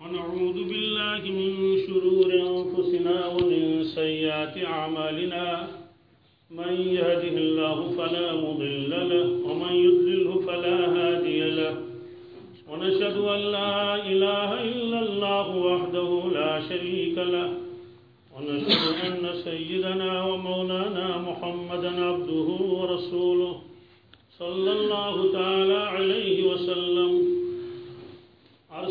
ونعوذ بالله من شرور أنفسنا ومن سيئات أعمالنا. من يهده الله فلا مضل له ومن يضلله فلا هادي له. ونشهد أن لا إله إلا الله وحده لا شريك له. ونشهد أن سيدنا ومولانا محمدا عبده ورسوله. صلى الله تعالى عليه وسلم.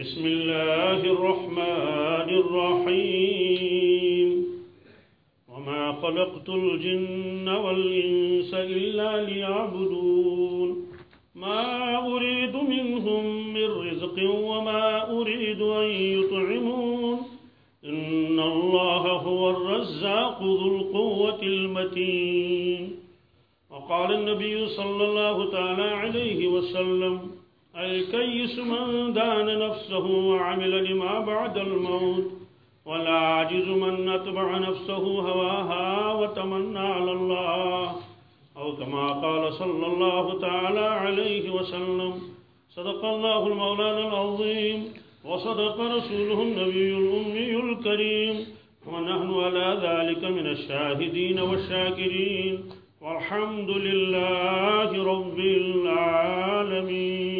بسم الله الرحمن الرحيم. وما خلقت الجن والإنس إلا ليعبدون. ما أريد منهم من رزق وما أريد أن يطعمون. إن الله هو الرزاق ذو القوة المتين. وقال النبي صلى الله تعالى عليه وسلم الكيس من دان نفسه وعمل لما بعد الموت ولا عاجز من أتبع نفسه هواها وتمنى على الله أو كما قال صلى الله تعالى عليه وسلم صدق الله المولانا العظيم وصدق رسوله النبي الأمي الكريم ونحن على ذلك من الشاهدين والشاكرين والحمد لله رب العالمين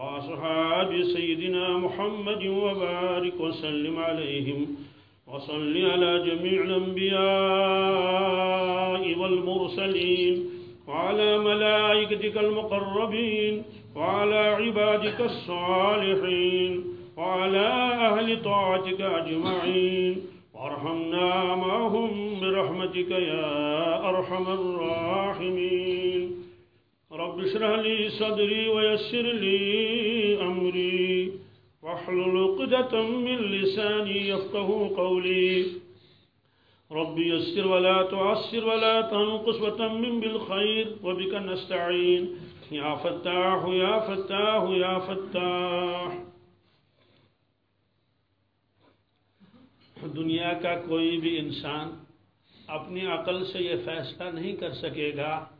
وأصحاب سيدنا محمد وبارك وسلم عليهم وصل على جميع الأنبياء والمرسلين وعلى ملائكتك المقربين وعلى عبادك الصالحين وعلى أهل طاعتك أجمعين وارحمنا معهم برحمتك يا أرحم الراحمين رب اشرح لي صدري ويسر لي أمري. واحلل عقدة من لساني يفقه قولي. رب يسر ولا تعسر ولا تنقص وتمم بالخير وبك نستعين. يا فتاح يا فتاح يا فتاح. دنیا کا کوئی بھی انسان اپنی عقل سے یہ فیصلہ نہیں کر سکے گا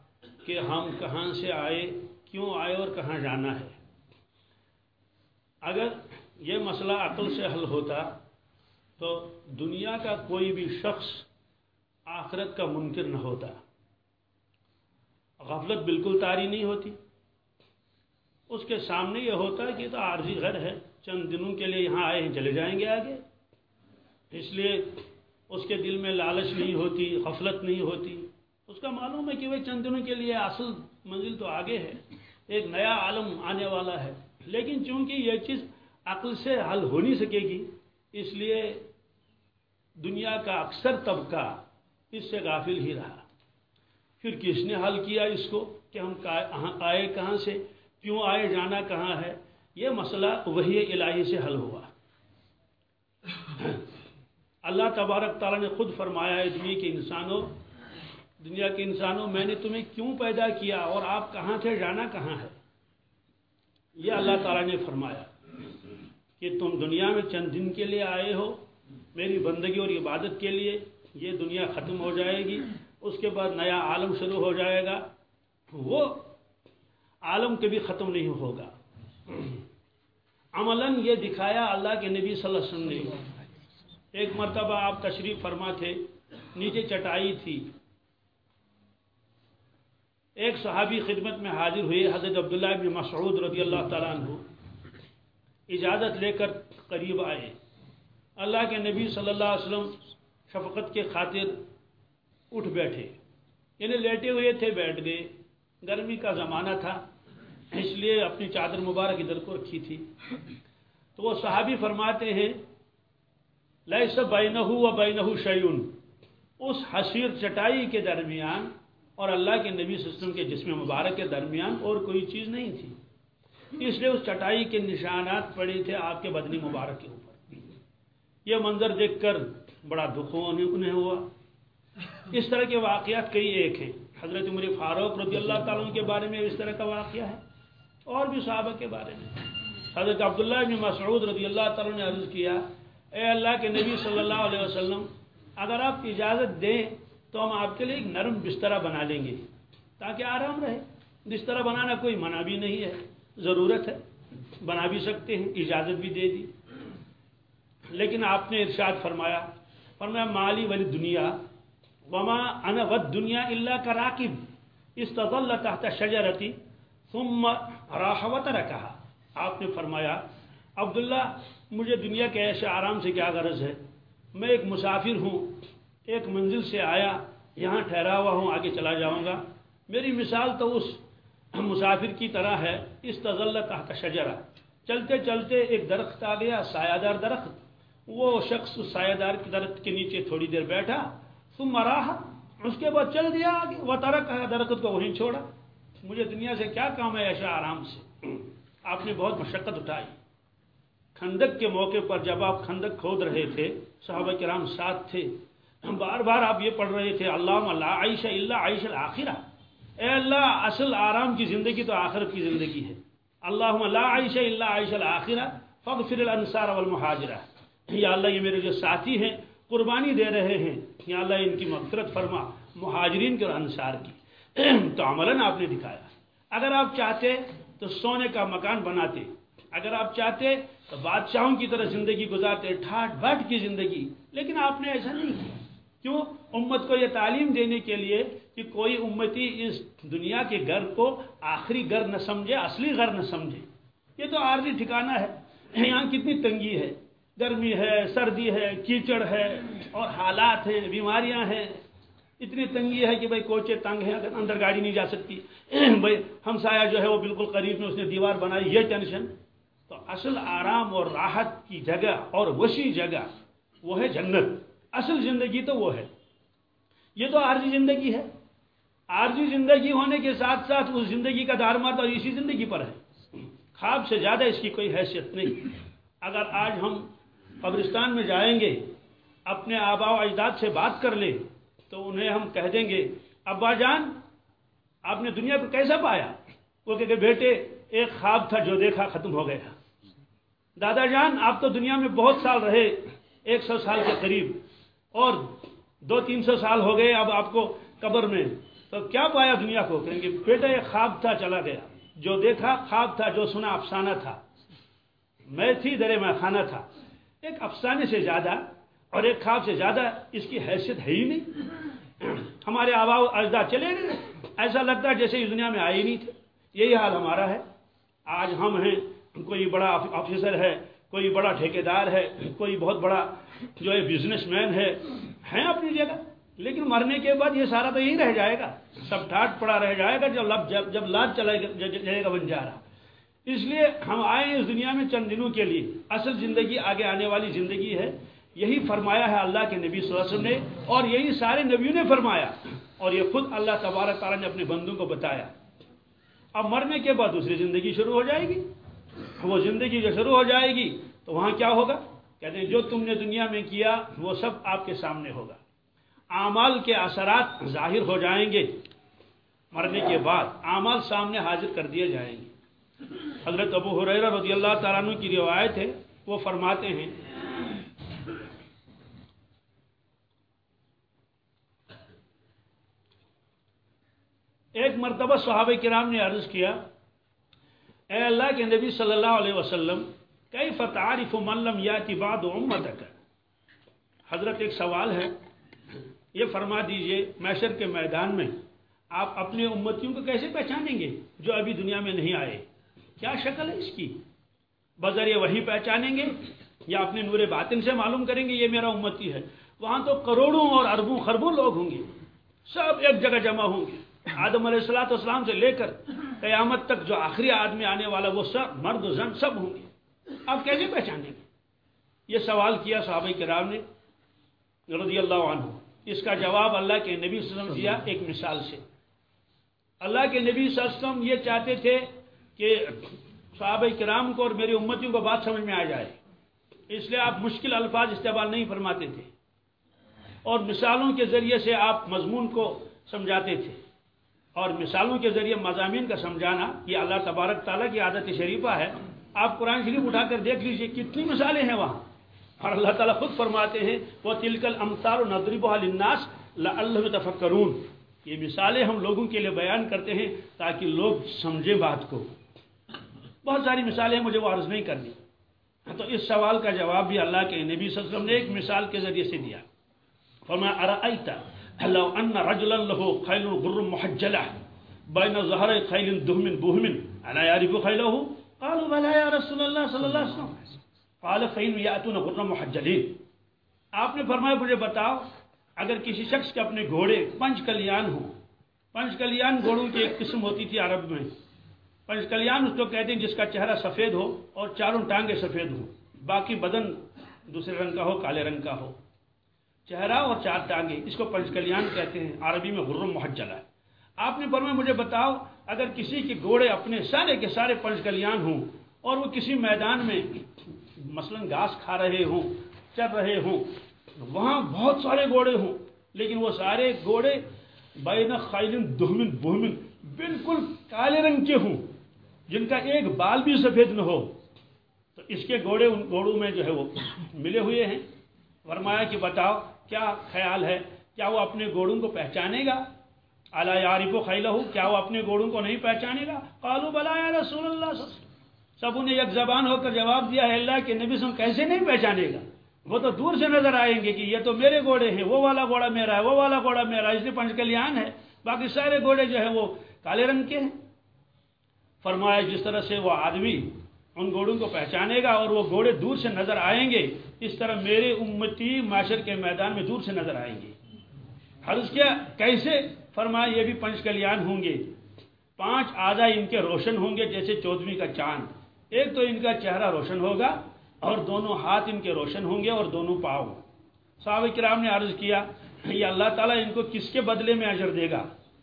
کہ ہم کہاں سے آئے، کیوں آئے اور کہاں جانا ہے۔ اگر یہ مسئلہ عقل سے حل ہوتا تو دنیا کا کوئی بھی شخص آخرت کا منکر نہ ہوتا۔ غفلت بالکل تاری نہیں ہوتی۔ اس کے سامنے یہ ہوتا ہے کہ تو عارضی گھر ہے، چند دنوں کے لیے یہاں آئے ہیں، چلے جائیں گے آگے۔ اس لیے اس کے دل میں لالچ نہیں ہوتی، غفلت نہیں ہوتی۔ اس کا معلوم ہے کہ وہ چند دنوں کے لیے اصل منزل تو آگے ہے، ایک نیا عالم آنے والا ہے۔ لیکن چونکہ یہ چیز عقل سے حل ہو نہیں سکے گی، اس لیے دنیا کا اکثر طبقہ اس سے غافل ہی رہا۔ پھر کس نے حل کیا اس کو کہ ہم ہاں، آئے کہاں سے؟ کیوں آئے، جانا کہاں ہے؟ یہ مسئلہ وہی الہی سے حل ہوا۔ اللہ تبارک تعالیٰ نے خود فرمایا ہے دنیا کے انسانوں دنیا کے انسانوں، میں نے تمہیں کیوں پیدا کیا اور آپ کہاں تھے، جانا کہاں ہے؟ یہ اللہ تعالیٰ نے فرمایا کہ تم دنیا میں چند دن کے لیے آئے ہو، میری بندگی اور عبادت کے لیے یہ دنیا ختم ہو جائے گی، اس کے بعد نیا عالم شروع ہو جائے گا، وہ عالم کبھی ختم نہیں ہوگا۔ عملاً یہ دکھایا اللہ کے نبی صلی اللہ علیہ وسلم نے۔ ایک مرتبہ آپ تشریف فرما تھے، نیچے چٹائی تھی۔ ایک صحابی خدمت میں حاضر ہوئے، حضرت عبداللہ بن مسعود رضی اللہ تعالیٰ عنہ۔ اجازت لے کر قریب آئے۔ اللہ کے نبی صلی اللہ علیہ وسلم شفقت کے خاطر اٹھ بیٹھے۔ یعنی لیٹے ہوئے تھے، بیٹھ گئے۔ گرمی کا زمانہ تھا، اس لیے اپنی چادر مبارک ادھر کو رکھی تھی۔ تو وہ صحابی فرماتے ہیں لیس بینہ و بینہ شیون اس حسیر چٹائی کے درمیان اور اللہ کے نبی وسلم کے جسم مبارک کے درمیان اور کوئی چیز نہیں تھی۔ اس لیے اس چٹائی کے نشانات پڑے تھے آپ کے بدنی مبارک کے اوپر۔ یہ منظر دیکھ کر بڑا دکھ انہیں ہوا۔ اس طرح کے واقعات کئی ایک ہیں۔ حضرت عمر فاروق رضی اللہ تعالیٰ کے بارے میں اس طرح کا واقعہ ہے۔ اور بھی صحابہ کے بارے میں۔ حضرت عبداللہ بن مسعود رضی اللہ تعالیٰ نے عرض کیا، اے اللہ کے نبی صلی اللہ علیہ وسلم، اگر آپ اجازت دیں تو ہم آپ کے لیے ایک نرم بسترہ بنا لیں گے تاکہ آرام رہے۔ بسترہ بنانا کوئی منع بھی نہیں ہے، ضرورت ہے۔ بنا بھی سکتے ہیں، اجازت بھی دے دی۔ لیکن آپ نے ارشاد فرمایا فرمایا، مالی ولی دنیا، وما انا ود دنیا اللہ کا راکب۔ استظل تحت شجرتی، ثم راحوت رکھا آپ نے فرمایا، عبداللہ، مجھے دنیا کے ایسے آرام سے کیا غرض ہے؟ میں ایک مسافر ہوں۔ ایک منزل سے آیا، یہاں ٹھہرا ہوا ہوں، آگے چلا جاؤں گا۔ میری مثال تو اس مسافر کی طرح ہے، اس تزل تحت شجرہ۔ چلتے چلتے ایک درخت آ گیا سایہ دار درخت۔ وہ شخص سایہ دار درخت کے نیچے تھوڑی دیر بیٹھا تم مراہ اس کے بعد چل دیا آگے، وہ ترک ہے درخت کو وہیں چھوڑا۔ مجھے دنیا سے کیا کام ہے ایسا آرام سے؟ آپ نے بہت مشقت اٹھائی۔ کھندک کے موقع پر جب آپ کھندک کھود رہے تھے، صحابہ کرام ساتھ تھے بار بار آپ یہ پڑھ رہے تھے اللہ اللہ عائشہ اللہ عائش الآخرہ اے اللہ، اصل آرام کی زندگی تو آخرت کی زندگی ہے۔ اللہ اللہ عائشہ اللہ عائش الآخرہ فغفر الانصار والمحاجرہ یا اللہ، یہ میرے جو ساتھی ہیں، قربانی دے رہے ہیں۔ یا اللہ، ان کی مغفرت فرما مہاجرین کے اور انصار کی۔ تو عملاً آپ نے دکھایا۔ اگر آپ چاہتے تو سونے کا مکان بناتے۔ اگر آپ چاہتے تو بادشاہوں کی طرح زندگی گزارتے، ٹھاٹ بٹ کی زندگی۔ لیکن آپ نے ایسا نہیں کیا۔ کیوں؟ امت کو یہ تعلیم دینے کے لیے کہ کوئی امتی اس دنیا کے گھر کو آخری گھر نہ سمجھے، اصلی گھر نہ سمجھے۔ یہ تو عارضی ٹھکانہ ہے۔ یہاں کتنی تنگی ہے۔ گرمی ہے، سردی ہے، کیچڑ ہے اور حالات ہیں، بیماریاں ہیں۔ اتنی تنگی ہے کہ بھائی کوچے تنگ ہیں، اگر اندر گاڑی نہیں جا سکتی۔ بھائی ہمسایہ جو ہے وہ بالکل قریب میں اس نے دیوار بنائی، یہ ٹینشن۔ تو اصل آرام اور راحت کی جگہ اور وسیع جگہ وہ ہے جنت۔ اصل زندگی تو وہ ہے۔ یہ تو عارضی زندگی ہے۔ عارضی زندگی ہونے کے ساتھ ساتھ اس زندگی کا دارمات اور اسی زندگی پر ہے۔ خواب سے زیادہ اس کی کوئی حیثیت نہیں۔ اگر آج ہم قبرستان میں جائیں گے، اپنے آبا و اجداد سے بات کر لیں، تو انہیں ہم کہہ دیں گے، ابا جان، آپ نے دنیا کو کیسا پایا؟ وہ کہ بیٹے، ایک خواب تھا جو دیکھا ختم ہو گیا۔ دادا جان، آپ تو دنیا میں بہت سال رہے، ایک سو سال کے قریب۔ اور دو تین سو سال ہو گئے اب آپ کو قبر میں، تو کیا پایا دنیا کو؟ کہیں گے، بیٹا ایک خواب تھا، چلا گیا۔ جو دیکھا، خواب تھا، جو سنا، افسانہ تھا۔ میں تھی، درے میں خانہ تھا۔ ایک افسانے سے زیادہ اور ایک خواب سے زیادہ اس کی حیثیت ہے ہی نہیں۔ ہمارے آبا اجدا چلے گئے۔ ایسا لگتا ہے جیسے اس دنیا میں آئے ہی نہیں تھے۔ یہی حال ہمارا ہے۔ آج ہم ہیں، کوئی بڑا آفیسر ہے کوئی بڑا ٹھیکیدار ہے، کوئی بہت بڑا جو ہے بزنس مین ہے، ہیں اپنی جگہ۔ لیکن مرنے کے بعد یہ سارا تو یہی رہ جائے گا۔ سب ٹھاٹ پڑا رہ جائے گا جب لب جب جب لاد چلے جائے گا بن جا رہا۔ اس لیے ہم آئے اس دنیا میں چند دنوں کے لیے۔ اصل زندگی آگے آنے والی زندگی ہے۔ یہی فرمایا ہے اللہ کے نبی صلی اللہ علیہ وسلم نے اور یہی سارے نبیوں نے فرمایا۔ اور یہ خود اللہ تبارک تعالیٰ نے اپنے بندوں کو بتایا۔ اب مرنے کے بعد دوسری زندگی شروع ہو جائے گی۔ وہ زندگی جو شروع ہو جائے گی، تو وہاں کیا ہوگا؟ کہتے ہیں، جو تم نے دنیا میں کیا، وہ سب آپ کے سامنے ہوگا۔ اعمال کے اثرات ظاہر ہو جائیں گے۔ مرنے کے بعد اعمال سامنے حاضر کر دیے جائیں گے۔ حضرت ابو حریرہ رضی اللہ تعالیٰ عنہ کی روایت ہے، وہ فرماتے ہیں، ایک مرتبہ صحابہ کرام نے عرض کیا اے اللہ کے نبی صلی اللہ علیہ وسلم کئی فتعارف من لم یاتی بعد امتک؟ حضرت ایک سوال ہے، یہ فرما دیجیے میشر کے میدان میں آپ اپنے امتیوں کو کیسے پہچانیں گے جو ابھی دنیا میں نہیں آئے؟ کیا شکل ہے اس کی؟ بذریعہ وہی پہچانیں گے یا اپنے نور باطن سے معلوم کریں گے، یہ میرا امتی ہے؟ وہاں تو کروڑوں اور اربوں خربوں لوگ ہوں گے، سب ایک جگہ جمع ہوں گے۔ آدم علیہ السلاۃ والسلام سے لے کر قیامت تک جو آخری آدمی آنے والا وہ سب مرد و زن سب ہوں گے۔ آپ کیسے پہچانیں گے؟ یہ سوال کیا صحابہ کرام نے رضی اللہ عنہ۔ اس کا جواب اللہ کے نبی صلی اللہ علیہ وسلم دیا ایک مثال سے۔ اللہ کے نبی صلی اللہ علیہ وسلم یہ چاہتے تھے کہ صحابہ کرام کو اور میری امتیوں کو بات سمجھ میں آ جائے۔ اس لیے آپ مشکل الفاظ استعمال نہیں فرماتے تھے۔ اور مثالوں کے ذریعے سے آپ مضمون کو سمجھاتے تھے۔ اور مثالوں کے ذریعے مضامین کا سمجھانا، یہ اللہ تبارک تعالیٰ کی عادت شریفہ ہے۔ آپ قرآن شریف اٹھا کر دیکھ لیجیے کتنی مثالیں ہیں وہاں۔ اور اللہ تعالیٰ خود فرماتے ہیں وہ تلکل امتار و نظرب الناس اللہ تفکرون یہ مثالیں ہم لوگوں کے لیے بیان کرتے ہیں تاکہ لوگ سمجھیں بات کو۔ بہت ساری مثالیں مجھے وہ عرض نہیں کرنی۔ ہاں، تو اس سوال کا جواب بھی اللہ کے نبی صلی اللہ علیہ وسلم نے ایک مثال کے ذریعے سے دیا۔ فرمایا ارائیتا لو ان رجلا له خیل غر محجلہ بین ظہر خیل دہمن بہمن انا یعرف خیلہ قالوا بلا یا رسول اللہ صلی اللہ علیہ وسلم. قال فین یاتون غر محجلین آپ نے فرمایا، مجھے بتاؤ، اگر کسی شخص کے اپنے گھوڑے پنچ کلیان ہوں پنچ کلیان گھوڑوں کی ایک قسم ہوتی تھی عرب میں پنچ کلیان اس کو کہتے ہیں جس کا چہرہ سفید ہو اور چاروں ٹانگیں سفید ہوں، باقی بدن دوسرے رنگ کا ہو، کالے رنگ کا ہو۔ چہرہ اور چار ٹانگیں اس کو پنچ کلیان کہتے ہیں، عربی میں غرم محجلہ ہے۔ آپ نے فرمایا، مجھے بتاؤ، اگر کسی کے گھوڑے اپنے سارے کے سارے پنچ کلیان ہوں اور وہ کسی میدان میں مثلا گھاس کھا رہے ہوں چل رہے ہوں، وہاں بہت سارے گھوڑے ہوں، لیکن وہ سارے گھوڑے بین خیلن دہمن بہمن بالکل کالے رنگ کے ہوں، جن کا ایک بال بھی سفید نہ ہو، تو اس کے گھوڑے ان گھوڑوں میں جو ہے وہ ملے ہوئے ہیں۔ فرمایا کہ بتاؤ کیا خیال ہے؟ کیا وہ اپنے گھوڑوں کو پہچانے گا؟ اعلیٰ عارف و خیلہ کیا وہ اپنے گھوڑوں کو نہیں پہچانے گا؟ قالو بلا یا رسول اللہ، سب انہیں ایک زبان ہو کر جواب دیا ہے اللہ کہ نبی سن کیسے نہیں پہچانے گا؟ وہ تو دور سے نظر آئیں گے کہ یہ تو میرے گھوڑے ہیں، وہ والا گھوڑا میرا ہے، وہ والا گھوڑا میرا ہے، اس لیے پنچ کلیان ہے۔ باقی سارے گھوڑے جو ہے وہ کالے رنگ کے ہیں۔ فرمایا جس طرح سے وہ آدمی ان گھوڑوں کو پہچانے گا اور وہ گھوڑے دور سے نظر آئیں گے۔ اس طرح میرے امتی معاشر کے میدان میں دور سے نظر آئیں گے۔ حرض کیا کیسے؟ فرمایا، یہ بھی پنچ کلیان ہوں گے۔ پانچ آدھا ان کے روشن ہوں گے، جیسے چودھویں کا چاند۔ ایک تو ان کا چہرہ روشن ہوگا اور دونوں ہاتھ ان کے روشن ہوں گے اور دونوں پاؤ صحابہ کرام نے عرض کیا، یہ اللہ تعالیٰ ان کو کس کے بدلے میں اجر دے گا؟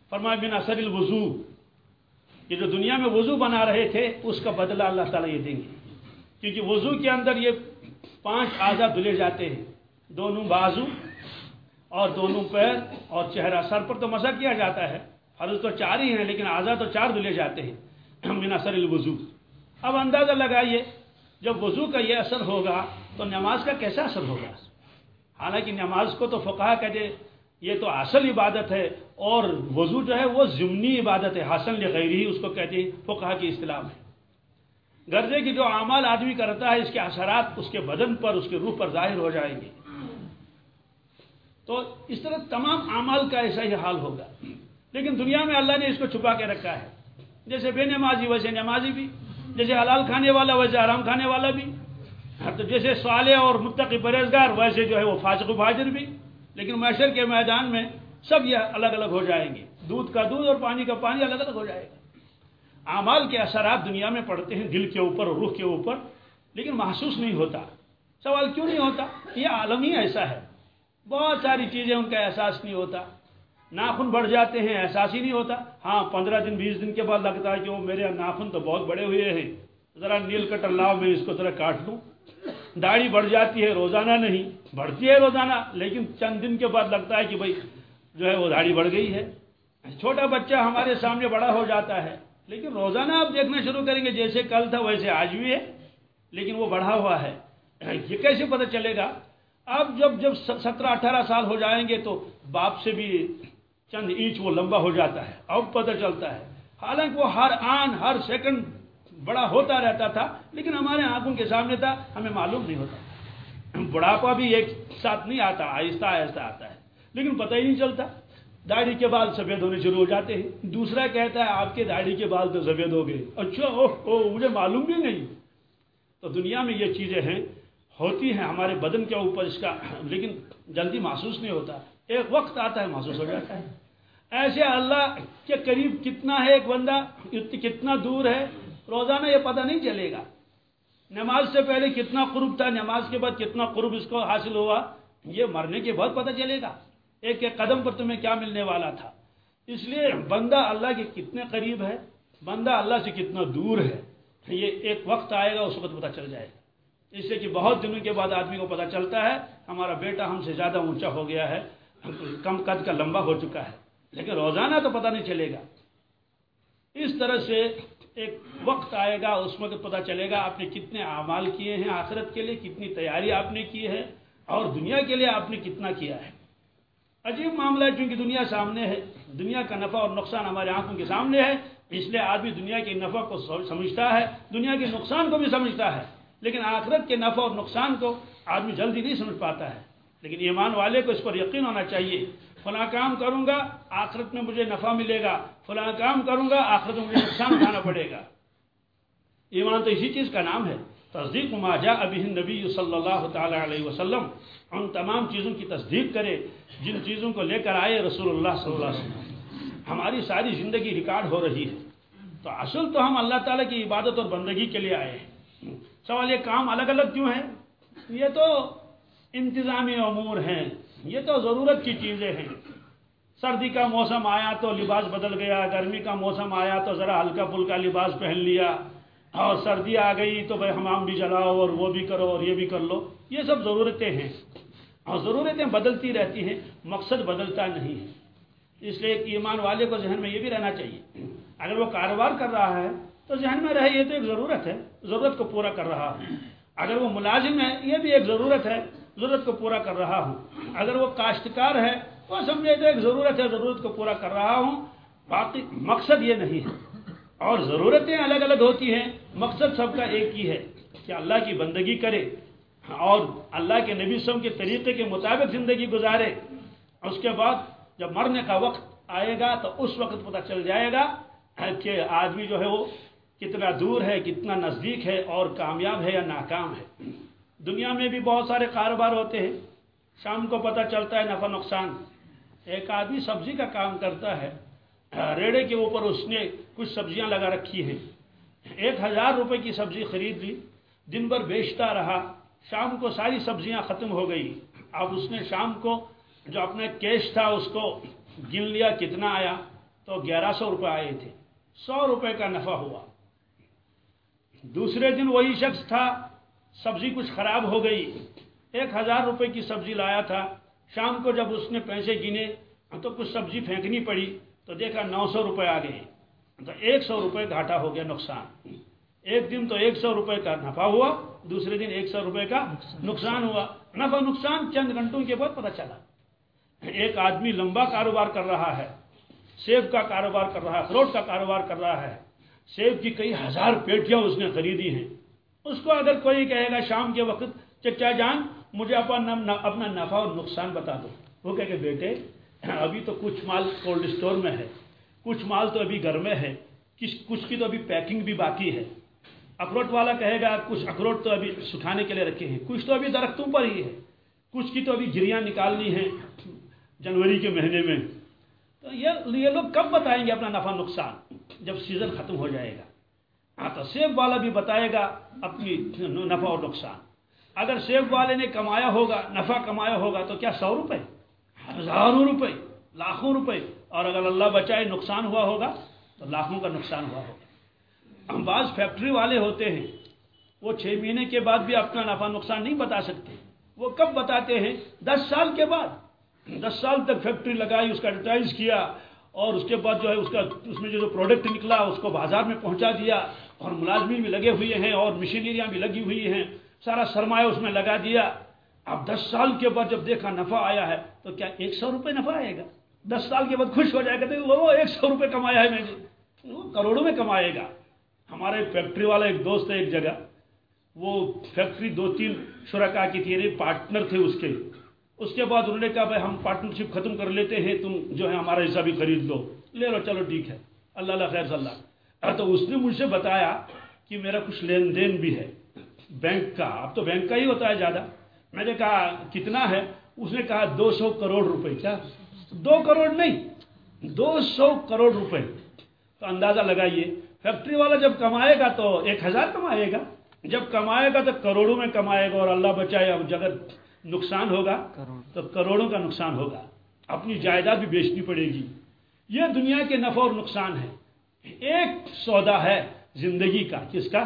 فرمایا، بن اثر الوضو یہ جو دنیا میں وضو بنا رہے تھے، اس کا بدلہ اللہ تعالیٰ یہ دیں گے۔ کیونکہ وضو کے اندر یہ پانچ آزاد دھلے جاتے ہیں، دونوں بازو اور دونوں پیر اور چہرہ سر پر تو مسا کیا جاتا ہے۔ حضرت تو چار ہی ہیں، لیکن آزاد تو چار دھلے جاتے ہیں۔ بنا سر الوضو۔ اب اندازہ لگائیے، جب وضو کا یہ اثر ہوگا تو نماز کا کیسا اثر ہوگا؟ حالانکہ نماز کو تو فقہ کہتے یہ تو اصل عبادت ہے اور وضو جو ہے وہ ضمنی عبادت ہے حاصل غیری اس کو کہتے ہیں فقہ کی اصطلاح میں۔ غرضے کی جو اعمال آدمی کرتا ہے، اس کے اثرات اس کے بدن پر، اس کے روح پر ظاہر ہو جائیں گے۔ تو اس طرح تمام اعمال کا ایسا ہی حال ہوگا۔ لیکن دنیا میں اللہ نے اس کو چھپا کے رکھا ہے۔ جیسے بے نمازی ویسے نمازی بھی، جیسے حلال کھانے والا ویسے آرام کھانے والا بھی، تو جیسے صالح اور متقی پرہزگار ویسے جو ہے وہ فاسق و فاجر بھی۔ لیکن معاشر کے میدان میں سب یہ الگ الگ ہو جائیں گے۔ دودھ کا دودھ اور پانی کا پانی الگ الگ ہو جائے گا۔ اعمال کے اثرات دنیا میں پڑتے ہیں، دل کے اوپر اور روح کے اوپر، لیکن محسوس نہیں ہوتا۔ سوال کیوں نہیں ہوتا؟ یہ عالم ہی ایسا ہے۔ بہت ساری چیزیں ان کا احساس نہیں ہوتا۔ ناخن بڑھ جاتے ہیں، احساس ہی نہیں ہوتا۔ ہاں پندرہ دن، بیس دن کے بعد لگتا ہے کہ وہ میرے ناخن تو بہت بڑے ہوئے ہیں۔ ذرا نیل کٹر لاؤ میں اس کو ذرا کاٹ دوں۔ داڑھی بڑھ جاتی ہے، روزانہ نہیں، بڑھتی ہے روزانہ، لیکن چند دن کے بعد لگتا ہے کہ بھائی جو ہے وہ داڑھی بڑھ گئی ہے۔ چھوٹا بچہ ہمارے سامنے بڑا ہو جاتا ہے، لیکن روزانہ آپ دیکھنا شروع کریں گے، جیسے کل تھا ویسے آج بھی ہے، لیکن وہ بڑھا ہوا ہے۔ یہ کیسے پتہ چلے گا؟ اب جب جب سترہ اٹھارہ سال ہو جائیں گے تو باپ سے بھی چند اینچ وہ لمبا ہو جاتا ہے، اب پتہ چلتا ہے۔ حالانکہ وہ ہر آن، ہر سیکنڈ بڑا ہوتا رہتا تھا، لیکن ہمارے آنکھوں کے سامنے تھا، ہمیں معلوم نہیں ہوتا۔ بڑھاپا بھی ایک ساتھ نہیں آتا، آہستہ آہستہ آتا ہے۔ لیکن پتہ ہی نہیں چلتا، داڑھی کے بال سفید ہونے شروع ہو جاتے ہیں۔ دوسرا کہتا ہے، آپ کے داڑھی کے بال تو سفید ہو گئے۔ اچھا اوہ مجھے معلوم بھی نہیں۔ تو دنیا میں یہ چیزیں ہیں، ہوتی ہیں ہمارے بدن کے اوپر اس کا، لیکن جلدی محسوس نہیں ہوتا۔ ایک وقت آتا ہے، محسوس ہو جاتا ہے۔ ایسے اللہ کے قریب کتنا ہے ایک بندہ؟ کتنا دور ہے؟ روزانہ یہ پتہ نہیں چلے گا۔ نماز سے پہلے کتنا قرب تھا، نماز کے بعد کتنا قرب اس کو حاصل ہوا، یہ مرنے کے بعد پتہ چلے گا۔ ایک ایک قدم پر تمہیں کیا ملنے والا تھا۔ اس لیے بندہ اللہ کے کتنے قریب ہے، بندہ اللہ سے کتنا دور ہے، یہ ایک وقت آئے گا، اس وقت پتہ چل جائے گا۔ اس سے کہ بہت دنوں کے بعد آدمی کو پتہ چلتا ہے، ہمارا بیٹا ہم سے زیادہ اونچا ہو گیا ہے، کم قد کا لمبا ہو چکا ہے۔ لیکن روزانہ تو پتہ نہیں چلے گا۔ اس طرح سے ایک وقت آئے گا، اس وقت پتہ چلے گا آپ نے کتنے اعمال کیے ہیں آخرت کے لیے، کتنی تیاری آپ نے کی ہے اور دنیا کے لیے آپ نے کتنا کیا ہے۔ عجیب معاملہ ہے، چونکہ دنیا سامنے ہے، دنیا کا نفع اور نقصان ہمارے آنکھوں کے سامنے ہے، اس لیے آدمی دنیا کے نفع کو سمجھتا ہے، دنیا کے نقصان کو بھی سمجھتا ہے۔ لیکن آخرت کے نفع اور نقصان کو آدمی جلدی نہیں سمجھ پاتا ہے۔ لیکن ایمان والے کو اس پر یقین ہونا چاہیے فلاں کام کروں گا، آخرت میں مجھے نفع ملے گا، فلاں کام کروں گا، آخرت میں مجھے نقصان اٹھانا پڑے گا۔ ایمان تو اسی چیز کا نام ہے۔ تصدیق ما جاء ابھی نبی صلی اللہ تعالی علیہ وسلم ان تمام چیزوں کی تصدیق کرے، جن چیزوں کو لے کر آئے رسول اللہ صلی اللہ علیہ وسلم۔ ہماری ساری زندگی ریکارڈ ہو رہی ہے۔ تو اصل تو ہم اللہ تعالیٰ کی عبادت اور بندگی کے لیے آئے ہیں۔ سوال یہ کام الگ الگ کیوں ہیں؟ یہ تو انتظامی امور ہیں۔ یہ تو ضرورت کی چیزیں ہیں۔ سردی کا موسم آیا تو لباس بدل گیا، گرمی کا موسم آیا تو ذرا ہلکا پھلکا لباس پہن لیا۔ اور سردی آ گئی تو بھائی ہمام بھی جلاؤ اور وہ بھی کرو اور یہ بھی کر لو۔ یہ سب ضرورتیں ہیں۔ اور ضرورتیں بدلتی رہتی ہیں، مقصد بدلتا نہیں ہے۔ اس لیے ایک ایمان والے کو ذہن میں یہ بھی رہنا چاہیے۔ اگر وہ کاروبار کر رہا ہے تو ذہن میں رہے، یہ تو ایک ضرورت ہے۔ ضرورت کو پورا کر رہا ہوں اگر وہ ملازم ہے، یہ بھی ایک ضرورت ہے۔ ضرورت کو پورا کر رہا ہوں۔ اگر وہ کاشتکار ہے تو سمجھے تو ایک ضرورت ہے، ضرورت کو پورا کر رہا ہوں۔ باقی مقصد یہ نہیں ہے۔ اور ضرورتیں الگ الگ ہوتی ہیں، مقصد سب کا ایک ہی ہے کہ اللہ کی بندگی کرے اور اللہ کے نبی وسلم کے طریقے کے مطابق زندگی گزارے۔ اس کے بعد جب مرنے کا وقت آئے گا تو اس وقت پتہ چل جائے گا کہ آدمی جو ہے وہ کتنا دور ہے، کتنا نزدیک ہے اور کامیاب ہے یا ناکام ہے۔ دنیا میں بھی بہت سارے کاروبار ہوتے ہیں، شام کو پتہ چلتا ہے نفع نقصان۔ ایک آدمی سبزی کا کام کرتا ہے، ریڑے کے اوپر اس نے کچھ سبزیاں لگا رکھی ہیں۔ ایک ہزار روپے کی سبزی خرید لی، دن بھر بیچتا رہا، شام کو ساری سبزیاں ختم ہو گئی اب اس نے شام کو جو اپنا کیش تھا، اس کو گن لیا، کتنا آیا؟ تو گیارہ سو روپے آئے تھے۔ سو روپے کا نفع ہوا۔ دوسرے دن وہی شخص تھا سبزی کچھ خراب ہو گئی۔ ایک ہزار روپے کی سبزی لایا تھا۔ شام کو جب اس نے پیسے گنے، تو کچھ سبزی پھینکنی پڑی، تو دیکھا نو سو روپے آ گئے۔ تو ایک سو روپے گھاٹا ہو گیا نقصان۔ ایک دن تو ایک سو روپے کا نفع ہوا، دوسرے دن ایک سو روپے کا نقصان ہوا۔ نفع، نقصان چند گھنٹوں کے بعد پتہ چلا۔ ایک آدمی لمبا کاروبار کر رہا ہے، سیب کا کاروبار کر رہا ہے فروٹ کا کاروبار کر رہا ہے۔ سیب کی کئی ہزار پیٹیاں اس نے خریدی ہیں۔ اس کو اگر کوئی کہے گا شام کے وقت، چچا جان، مجھے اپنا اپنا نفع اور نقصان بتا دو۔ وہ کہے کہ بیٹے، ابھی تو کچھ مال کولڈ اسٹور میں ہے۔ کچھ مال تو ابھی گھر میں ہے۔ کچھ کی تو ابھی پیکنگ بھی باقی ہے۔ اخروٹ والا کہے گا، کچھ اخروٹ تو ابھی سکھانے کے لیے رکھے ہیں۔ کچھ تو ابھی درختوں پر ہی ہے۔ کچھ کی تو ابھی گریاں نکالنی ہیں جنوری کے مہینے میں۔ تو یہ لوگ کب بتائیں گے اپنا نفع نقصان؟ جب سیزن ختم ہو جائے گا۔ ہاں تو سیب والا بھی بتائے گا اپنی نفع اور نقصان۔ اگر سیب والے نے کمایا ہوگا، نفع کمایا ہوگا تو کیا سو روپے؟ ہزاروں روپے، لاکھوں روپے۔ اور اگر اللہ بچائے نقصان ہوا ہوگا تو لاکھوں کا نقصان ہوا ہوگا۔ ہم بعض فیکٹری والے ہوتے ہیں، وہ چھ مہینے کے بعد بھی اپنا نفع نقصان نہیں بتا سکتے۔ وہ کب بتاتے ہیں؟ دس سال کے بعد۔ دس سال تک فیکٹری لگائی، اس کا ایڈورٹائز کیا اور اس کے بعد جو ہے اس کا، اس میں جو پروڈکٹ نکلا، اس کو بازار میں پہنچا دیا۔ اور ملازمین بھی لگے ہوئے ہیں اور مشینریاں بھی لگی ہوئی ہیں۔ سارا سرمایہ اس میں لگا دیا۔ اب دس سال کے بعد جب دیکھا نفع آیا ہے تو کیا ایک سو روپے نفع آئے گا؟ دس سال کے بعد خوش ہو جائے گا تو وہ ایک سو روپے کمایا ہے میں نے۔ وہ کروڑوں میں کمائے گا۔ ہمارے فیکٹری والا ایک دوست ہے ایک جگہ، وہ فیکٹری دو تین شرکا کی تھی یعنی پارٹنر تھے اس کے۔ اس کے بعد انہوں نے کہا، بھائی ہم پارٹنرشپ ختم کر لیتے ہیں، تم جو ہے ہمارا حصہ بھی خرید لو۔ لے لو، چلو ٹھیک ہے۔ اللہ اللہ خیر اللہ۔ تو اس نے مجھ سے بتایا کہ میرا کچھ لین دین بھی ہے بینک کا۔ اب تو بینک کا ہی ہوتا ہے زیادہ۔ میں نے کہا کتنا ہے؟ اس نے کہا دو سو کروڑ روپے۔ کیا؟ دو کروڑ نہیں دو سو کروڑ روپے۔ تو اندازہ لگائیے فیکٹری والا جب کمائے گا تو ایک ہزار کمائے گا؟ جب کمائے گا تو کروڑوں میں کمائے گا اور اللہ بچائے اب جگہ نقصان ہوگا تو کروڑوں کا نقصان ہوگا۔ اپنی جائیداد بھی بیچنی پڑے گی۔ یہ دنیا کے نفع اور نقصان ہے۔ ایک سودا ہے زندگی کا، کس کا؟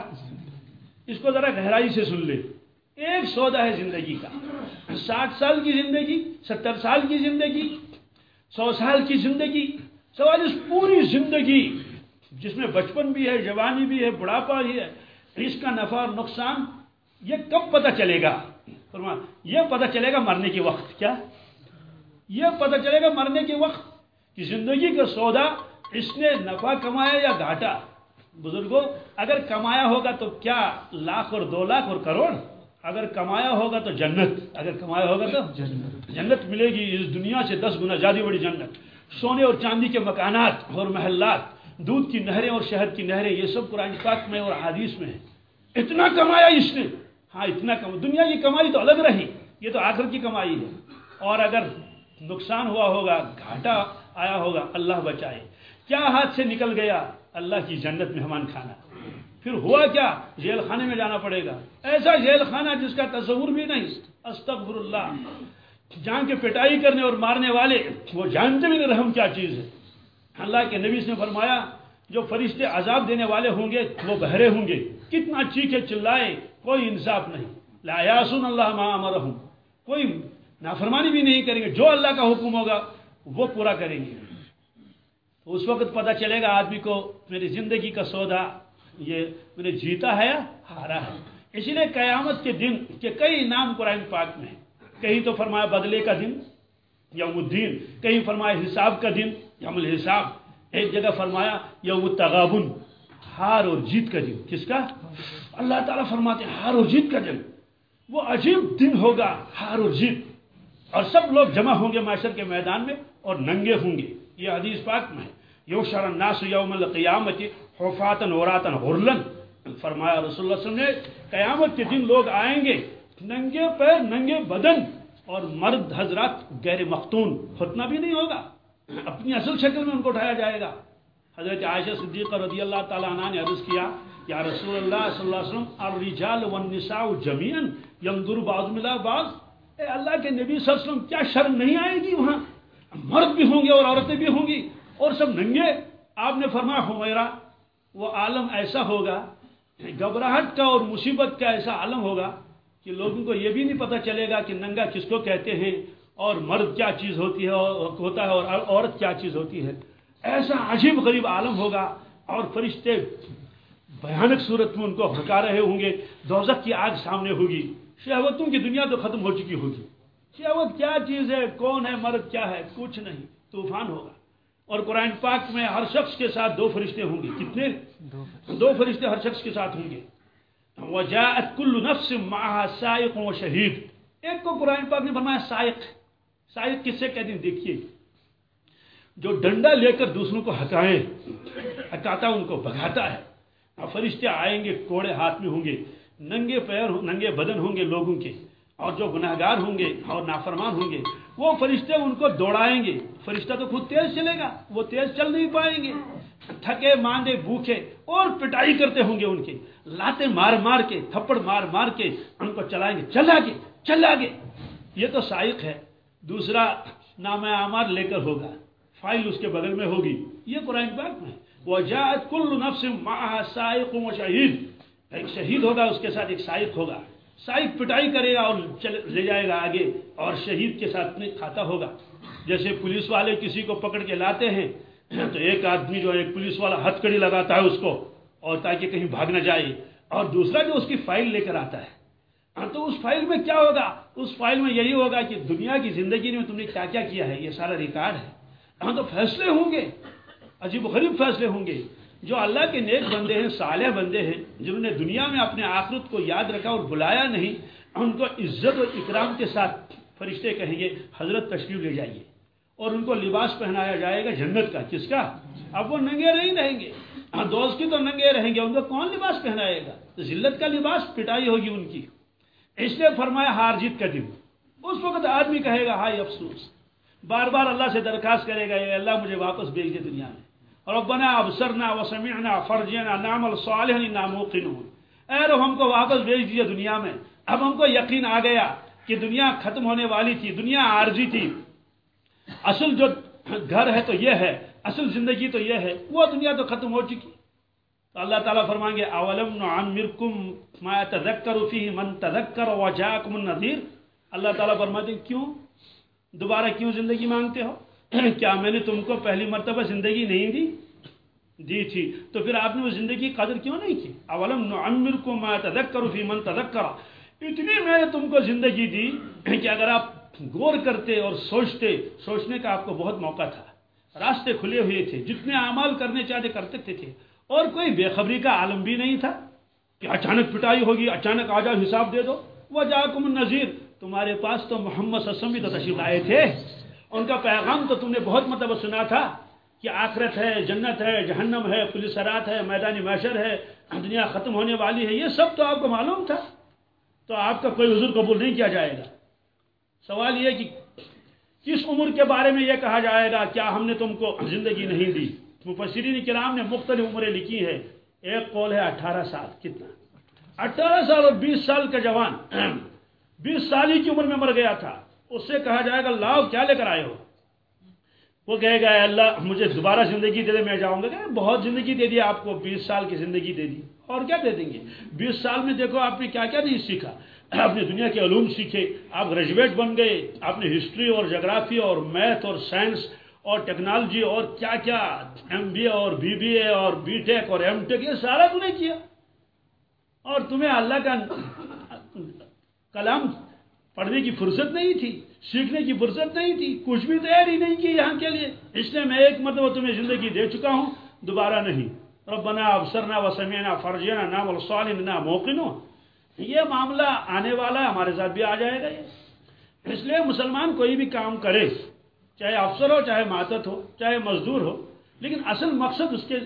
اس کو ذرا گہرائی سے سن لے۔ ایک سودا ہے زندگی کا۔ ساٹھ سال کی زندگی، ستر سال کی زندگی، سو سال کی زندگی۔ سوال اس پوری زندگی، جس میں بچپن بھی ہے، جوانی بھی ہے، بڑھاپا بھی ہے اس کا نفع اور نقصان، یہ کب پتہ چلے گا؟ یہ پتہ چلے گا مرنے کے وقت۔ کیا؟ یہ پتہ چلے گا مرنے کے وقت کہ زندگی کا سودا اس نے نفع کمایا یا گھاٹا؟ بزرگوں اگر کمایا ہوگا تو کیا لاکھ اور دو لاکھ اور کروڑ؟ اگر کمایا ہوگا تو جنت۔ اگر کمایا ہوگا تو جنت۔ جنت ملے گی۔ اس دنیا سے دس گنا زیادہ بڑی جنت۔ سونے اور چاندی کے مکانات اور محلات دودھ کی نہریں اور شہد کی نہریں یہ سب قرآن پاک میں اور حدیث میں ہے اتنا کمایا اس نے۔ ہاں اتنا کم۔ دنیا کی کمائی تو الگ رہی۔ یہ تو آخر کی کمائی ہے۔ اور اگر نقصان ہوا ہوگا گھاٹا آیا ہوگا اللہ بچائے۔ کیا ہاتھ سے نکل گیا؟ اللہ کی جنت مہمان کھانا پھر ہوا کیا؟ جیل خانے میں جانا پڑے گا۔ ایسا جیل خانہ جس کا تصور بھی نہیں۔ استغفر اللہ جان کے پٹائی کرنے اور مارنے والے، وہ جانتے بھی نہیں رحم کیا چیز ہے۔ اللہ کے نبی نے فرمایا، جو فرشتے عذاب دینے والے ہوں گے، وہ بہرے ہوں گے۔ کتنا چیخے چلائے، کوئی انصاف نہیں۔ لا یاسن اللہ ما کوئی نافرمانی بھی نہیں کریں گے۔ جو اللہ کا حکم ہوگا، وہ پورا کریں گے۔ تو اس وقت پتہ چلے گا آدمی کو میری زندگی کا سودا یہ میں نے جیتا ہے یا ہارا ہے۔ اسی لیے قیامت کے دن کے کئی نام قرآن پاک میں کہیں تو فرمایا بدلے کا دن، یوم الدین۔ کہیں فرمایا حساب کا دن، یوم الحساب۔ ایک جگہ فرمایا یوم التغابن، ہار اور جیت کا دن۔ کس کا؟ اللہ تعالیٰ فرماتے ہیں ہار اور جیت کا دن۔ وہ عجیب دن ہوگا، ہار اور جیت۔ اور سب لوگ جمع ہوں گے معاشر کے میدان میں اور ننگے ہوں گے۔ یہ حدیث پاک میں یو شر الناس یوم القیامت حفاتن وراتن غرلن فرمایا رسول اللہ صلی اللہ علیہ وسلم نے، قیامت کے دن لوگ آئیں گے ننگے پیر، ننگے بدن اور مرد حضرات غیر مختون ختنہ بھی نہیں ہوگا۔ اپنی اصل شکل میں ان کو اٹھایا جائے گا۔ حضرت عائشہ صدیقہ رضی اللہ تعالیٰ عنہ نے عرض کیا، یا رسول اللہ صلی اللہ علیہ وسلم، الرجال والنساء جميعا ينظر بعض ملا بعض۔ اے اللہ کے نبی صلی اللہ علیہ وسلم، کیا شرم نہیں آئے گی وہاں؟ مرد بھی ہوں گے اور عورتیں بھی ہوں گی اور سب ننگے۔ آپ نے فرمایا، حمیرہ، وہ عالم ایسا ہوگا یعنی گھبراہٹ کا اور مصیبت کا ایسا عالم ہوگا کہ لوگوں کو یہ بھی نہیں پتہ چلے گا کہ ننگا کس کو کہتے ہیں اور مرد کیا چیز ہوتی ہے ہوتا ہے اور عورت کیا چیز ہوتی ہے۔ ایسا عجیب غریب عالم ہوگا اور فرشتے بھیانک صورت میں ان کو ہکا رہے ہوں گے دوزک کی آگ سامنے ہوگی، شہوتوں کی دنیا تو ختم ہو چکی ہوگی۔ شہوت کیا چیز ہے؟ کون ہے؟ مرد کیا ہے؟ کچھ نہیں۔ طوفان ہوگا۔ اور قرآن پاک میں ہر شخص کے ساتھ دو فرشتے ہوں گے۔ کتنے؟ دو فرشتے ہر شخص کے ساتھ ہوں گے۔ وجاءت كل نفس معها سائق و شہید۔ ایک کو قرآن پاک نے فرمایا سائق۔ سائق کس سے کہتے ہیں دیکھیے۔ جو ڈنڈا لے کر دوسروں کو ہکائے، ہکاتا، ان کو بھگاتا ہے۔ فرشتے آئیں گے، کوڑے ہاتھ میں ہوں گے، ننگے پیر ننگے بدن ہوں گے لوگوں کے۔ اور جو گناہ گار ہوں گے اور نافرمان ہوں گے، وہ فرشتے ان کو دوڑائیں گے۔ فرشتہ تو خود تیز چلے گا، وہ تیز چل نہیں پائیں گے۔ تھکے ماندے بھوکے اور پٹائی کرتے ہوں گے ان کے۔ لاتے مار مار کے، تھپڑ مار مار کے ان کو چلائیں گے۔ چل آگے چل آگے۔ یہ تو سائق ہے۔ دوسرا نام عمار لے کر ہوگا۔ فائل اس کے بغل میں ہوگی۔ یہ قرآن پاک میں وجاءت كل نفس معها سائق و شہید۔ ایک شہید ہوگا، اس کے ساتھ ایک سائق ہوگا۔ سائق پٹائی کرے گا اور لے جائے گا آگے اور شہید کے ساتھ میں کھاتا ہوگا۔ جیسے پولیس والے کسی کو پکڑ کے لاتے ہیں، تو ایک آدمی جو ایک پولیس والا ہتھ کڑی لگاتا ہے اس کو اور تاکہ کہیں بھاگ نہ جائے۔ اور دوسرا جو اس کی فائل لے کر آتا ہے۔ ہاں، تو اس فائل میں کیا ہوگا؟ اس فائل میں یہی ہوگا کہ دنیا کی زندگی میں تم نے کیا کیا کیا ہے؟ یہ سارا ریکارڈ ہے۔ ہاں تو فیصلے ہوں گے۔ عجیب و غریب فیصلے ہوں گے۔ جو اللہ کے نیک بندے ہیں، صالح بندے ہیں، جنہوں نے دنیا میں اپنے آخرت کو یاد رکھا اور بلایا نہیں، ان کو عزت و اکرام کے ساتھ فرشتے کہیں گے، حضرت تشریف لے جائیے۔ اور ان کو لباس پہنایا جائے گا جنت کا۔ کس کا؟ اب وہ ننگے نہیں رہیں گے۔ ہاں، دوست کی تو ننگے رہیں گے۔ ان کو کون لباس پہنائے گا؟ ذلت کا لباس پٹائی ہوگی ان کی۔ اس لیے فرمایا، ہار جیت کا دن۔ اس وقت آدمی کہے گا ہائی افسوس۔ بار بار اللہ سے درخواست کرے گا یہ اللہ مجھے واپس بھیج دے دنیا میں۔ ربنا ابصرنا وسمعنا فرجنا، نعمل صالحا، انا موقنون۔ اے رب، ہم کو واپس بھیج دیا دنیا میں۔ اب ہم کو یقین آ گیا کہ دنیا ختم ہونے والی تھی، دنیا عارضی تھی۔ اصل جو گھر ہے تو یہ ہے، اصل زندگی تو یہ ہے، وہ دنیا تو ختم ہو چکی۔ تو اللہ تعالیٰ فرمائیں گے، اولم نعمرکم ما تذکر فیہ من تذکر وجاکم النذیر۔ اللہ تعالیٰ فرماتے ہیں، کیوں؟ دوبارہ کیوں زندگی مانگتے ہو؟ کیا میں نے تم کو پہلی مرتبہ زندگی نہیں دی؟ جی، دی تھی تو پھر آپ نے وہ زندگی قدر کیوں نہیں کی؟ اولم نعمرکم ما تذکر فی من تذکر۔ اتنی میں نے تم کو زندگی دی کہ اگر آپ غور کرتے اور سوچتے، سوچنے کا آپ کو بہت موقع تھا۔ راستے کھلے ہوئے تھے، جتنے اعمال کرنے چاہتے کرتے تھے۔ اور کوئی بے خبری کا عالم بھی نہیں تھا کہ اچانک پٹائی ہوگی، اچانک آ جاؤ حساب دے دو۔ وہ جاکم النذیر۔ تمہارے پاس تو محمد بھی تو تشریف آئے تھے ان کا پیغام تو تم نے بہت مرتبہ سنا تھا کہ آخرت ہے، جنت ہے، جہنم ہے پولیس رات ہے میدانی معاشر ہے، دنیا ختم ہونے والی ہے، یہ سب تو آپ کو معلوم تھا۔ تو آپ کا کوئی حضور قبول نہیں کیا جائے گا۔ سوال یہ کہ کس عمر کے بارے میں یہ کہا جائے گا، کیا ہم نے تم کو زندگی نہیں دی؟ مفسرین کرام نے مختلف عمریں لکھی ہیں۔ ایک قول ہے اٹھارہ سال، کتنا؟ اٹھارہ سال اور بیس سال کا جوان۔ بیس سال ہی کی عمر میں مر گیا تھا۔ اس سے کہا جائے گا، لاؤ، کیا لے کر آئے ہو؟ وہ کہے گا اللہ، مجھے دوبارہ زندگی دے دے، میں جاؤں گا۔ کہ بہت زندگی دے دی آپ کو، بیس سال کی زندگی دے دی۔ اور کیا دے دیں گے؟ بیس سال میں دیکھو، آپ نے کیا کیا نہیں سیکھا؟ آپ نے دنیا کے علوم سیکھے، آپ گریجویٹ بن گئے، آپ نے ہسٹری اور جغرافی اور میتھ اور سائنس اور ٹیکنالوجی اور کیا کیا ایم بی اے اور بی بی اے اور بی ٹیک اور ایم ٹیک یہ سارا تم نے کیا۔ اور تمہیں اللہ کا کلام پڑھنے کی فرصت نہیں تھی، سیکھنے کی فرصت نہیں تھی، کچھ بھی تیاری نہیں کی یہاں کے لیے۔ اس لیے میں ایک مرتبہ تمہیں زندگی دے چکا ہوں، دوبارہ نہیں۔ ربنا ابصرنا وسمعنا فرجنا نام الصالحنا موقنو یہ معاملہ آنے والا ہے ہمارے ساتھ بھی آ جائے گا۔ یہ اس لیے مسلمان کوئی بھی کام کرے، چاہے افسر ہو، چاہے ماتت ہو، چاہے مزدور ہو، لیکن اصل مقصد اس کے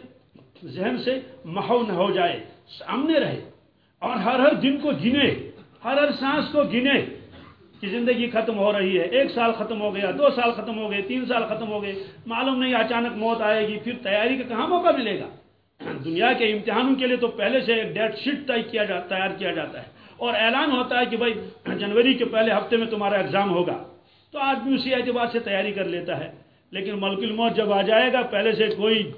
ذہن سے محو نہ ہو جائے، سامنے رہے اور ہر ہر دن کو گنے، ہر ہر سانس کو گنے۔ کہ زندگی ختم ہو رہی ہے، ایک سال ختم ہو گیا، دو سال ختم ہو گئے، تین سال ختم ہو گئے، معلوم نہیں اچانک موت آئے گی، پھر تیاری کا کہاں موقع ملے گا؟ دنیا کے امتحانوں کے لیے تو پہلے سے ایک ڈیٹ شیٹ طے کیا جاتا تیار کیا جاتا ہے۔ اور اعلان ہوتا ہے کہ بھائی، جنوری کے پہلے ہفتے میں تمہارا ایگزام ہوگا۔ تو آدمی اسی اعتبار سے تیاری کر لیتا ہے۔ لیکن ملک الموت جب آ جائے گا، پہلے سے کوئی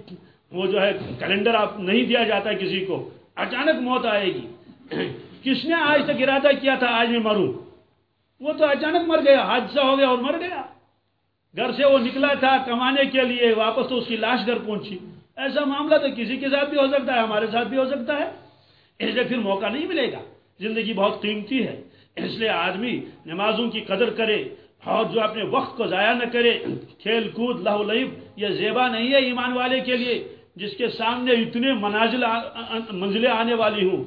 وہ جو ہے کیلنڈر آپ نہیں دیا جاتا کسی کو، اچانک موت آئے گی۔ کس نے آج تک ارادہ کیا تھا؟ آج میں مروں۔ وہ تو اچانک مر گیا، حادثہ ہو گیا اور مر گیا۔ گھر سے وہ نکلا تھا کمانے کے لیے، واپس تو اس کی لاش گھر پہنچی۔ ایسا معاملہ تو کسی کے ساتھ بھی ہو سکتا ہے، ہمارے ساتھ بھی ہو سکتا ہے۔ اس لیے پھر موقع نہیں ملے گا۔ زندگی بہت قیمتی ہے۔ اس لیے آدمی نمازوں کی قدر کرے اور جو اپنے وقت کو ضائع نہ کرے۔ کھیل کود، لہو لعب، یہ زیبا نہیں ہے ایمان والے کے لیے، جس کے سامنے اتنے منازل منزلیں آنے والی ہوں۔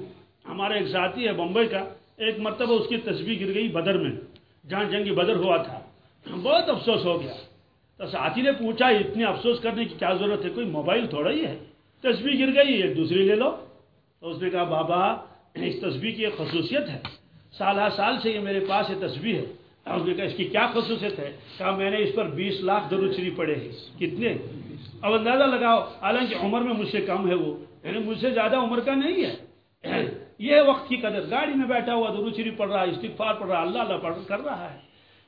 ہمارا ایک ساتھی ہے، بمبئی کا۔ ایک مرتبہ اس کی تصویر گر گئی بدر میں، جہاں جنگی بدر ہوا تھا۔ بہت افسوس ہو گیا۔ تو ساتھی نے پوچھا اتنے افسوس کرنے کی کیا ضرورت ہے؟ کوئی موبائل تھوڑا ہی ہے۔ تصویر گر گئی، ایک دوسری لے لو۔ تو اس نے کہا، بابا، اس تصویر کی ایک خصوصیت ہے۔ سالہ سال سے یہ میرے پاس یہ تصویر ہے۔ اس نے کہا، اس کی کیا خصوصیت ہے؟ کہا، میں نے اس پر بیس لاکھ درود شریف پڑے ہیں۔ کتنے؟ اب اندازہ لگاؤ، حالانکہ عمر میں مجھ سے کم ہے وہ یعنی مجھ سے زیادہ عمر کا نہیں ہے۔ یہ وقت کی قدر گاڑی میں بیٹھا ہوا درود شریف پڑھ رہا ہے، استغفار پڑھ رہا اللہ اللہ پڑھ کر رہا ہے۔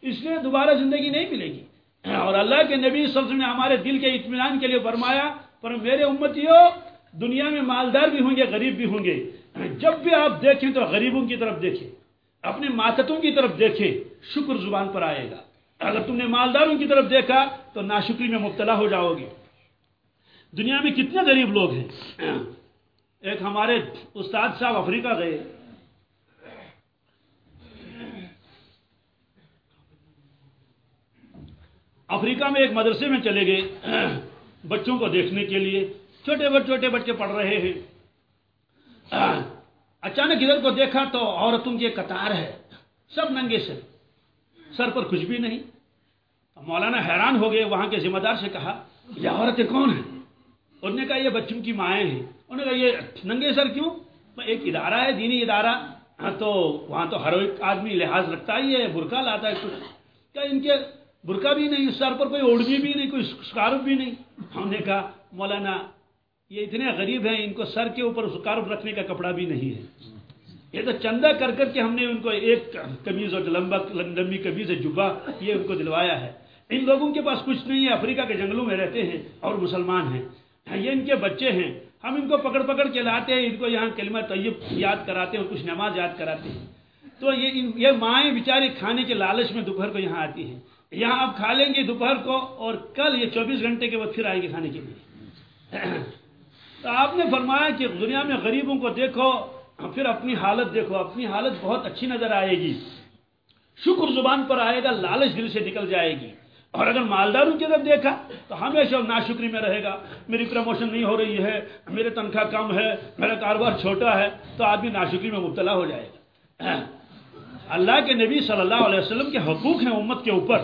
اس لیے دوبارہ زندگی نہیں ملے گی۔ اور اللہ کے نبی صلی اللہ علیہ وسلم نے ہمارے دل کے اطمینان کے لیے فرمایا، پر میرے امتیوں، دنیا میں مالدار بھی ہوں گے، غریب بھی ہوں گے۔ جب بھی آپ دیکھیں تو غریبوں کی طرف دیکھیں، اپنے ماتتوں کی طرف دیکھیں، شکر زبان پر آئے گا۔ اگر تم نے مالداروں کی طرف دیکھا تو ناشکری میں مبتلا ہو جاؤ گے۔ دنیا میں کتنے غریب لوگ ہیں۔ ایک ہمارے استاد صاحب افریقہ گئے۔ افریقہ میں ایک مدرسے میں چلے گئے بچوں کو دیکھنے کے لیے۔ چھوٹے چھوٹے بچے پڑھ رہے ہیں۔ اچانک ادھر کو دیکھا تو عورتوں کی ایک قطار ہے، سب ننگے سے۔ سر پر کچھ بھی نہیں۔ مولانا حیران ہو گئے، وہاں کے ذمہ دار سے کہا، یہ عورتیں کون ہیں؟ انہوں نے کہا یہ بچوں کی مائیں ہیں۔ انہوں نے کہا یہ ننگے سر کیوں؟ ایک ادارہ ہے، دینی ادارہ۔ ہاں تو وہاں تو ہر ایک آدمی لحاظ رکھتا ہی ہے، برقع لاتا ہے۔ کچھ کیا ان کے برقع بھی نہیں سر پر کوئی اوڑھنی بھی نہیں، کوئی سکارف بھی نہیں؟ ہم نے کہا، مولانا، یہ اتنے غریب ہیں، ان کو سر کے اوپر سکارف رکھنے کا کپڑا بھی نہیں ہے۔ یہ تو چندہ کر کر کے ہم نے ان کو ایک قمیض اور لمبا، لمبی قمیض جبا یہ ان کو دلوایا ہے۔ ان لوگوں کے پاس کچھ نہیں ہے، افریقہ کے جنگلوں میں رہتے ہیں اور مسلمان ہیں۔ ان کے بچے ہیں۔ ہم ان کو پکڑ پکڑ کے لاتے ہیں، ان کو یہاں کلمہ طیب یاد کراتے ہیں کچھ نماز یاد کراتے ہیں۔ تو یہ یہ مائیں بیچاری کھانے کے لالچ میں دوپہر کو یہاں آتی ہیں۔ یہاں آپ کھا لیں گے دوپہر کو اور کل یہ چوبیس گھنٹے کے بعد پھر آئیں گے کھانے کے لیے۔ تو آپ نے فرمایا کہ دنیا میں غریبوں کو دیکھو، پھر اپنی حالت دیکھو۔ اپنی حالت بہت اچھی نظر آئے گی۔ شکر زبان پر آئے گا، لالچ دل سے نکل جائے گی۔ اور اگر مالداروں کی طرف دیکھا تو ہمیشہ ناشکری میں رہے گا، میری پروموشن نہیں ہو رہی ہے، میرے تنخواہ کم ہے، میرا کاروبار چھوٹا ہے، تو آدمی ناشکری میں مبتلا ہو جائے گا۔ اللہ کے نبی صلی اللہ علیہ وسلم کے حقوق ہیں امت کے اوپر۔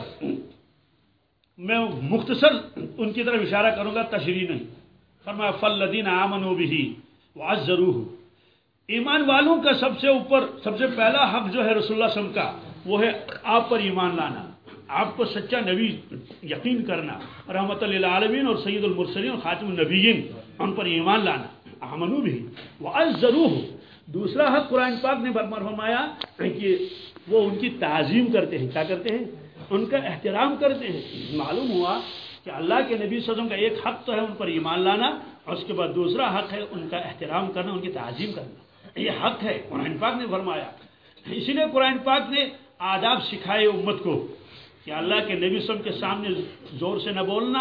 میں مختصر ان کی طرف اشارہ کروں گا، تشریح نہیں۔ فرمایا فل لدین آمن و بھی واض ضرور ایمان والوں کا سب سے اوپر، سب سے پہلا حق جو ہے رسول اللہ وسلم کا، وہ ہے آپ پر ایمان لانا۔ آپ کو سچا نبی یقین کرنا، رحمت اللہ عالمین اور سید المرسلین اور خاتم النبیین ان پر ایمان لانا۔ امنو بھی وہ دوسرا حق قرآن پاک نے فرمایا کہ وہ ان کی تعظیم کرتے ہیں۔ کیا کرتے ہیں؟ ان کا احترام کرتے ہیں۔ معلوم ہوا کہ اللہ کے نبی صدم کا ایک حق تو ہے ان پر ایمان لانا اور اس کے بعد دوسرا حق ہے ان کا احترام کرنا، ان کی تعظیم کرنا۔ یہ حق ہے۔ قرآن پاک نے فرمایا۔ اسی لیے قرآن پاک نے آداب سکھائے امت کو۔ کہ اللہ کے نبی سم کے سامنے زور سے نہ بولنا۔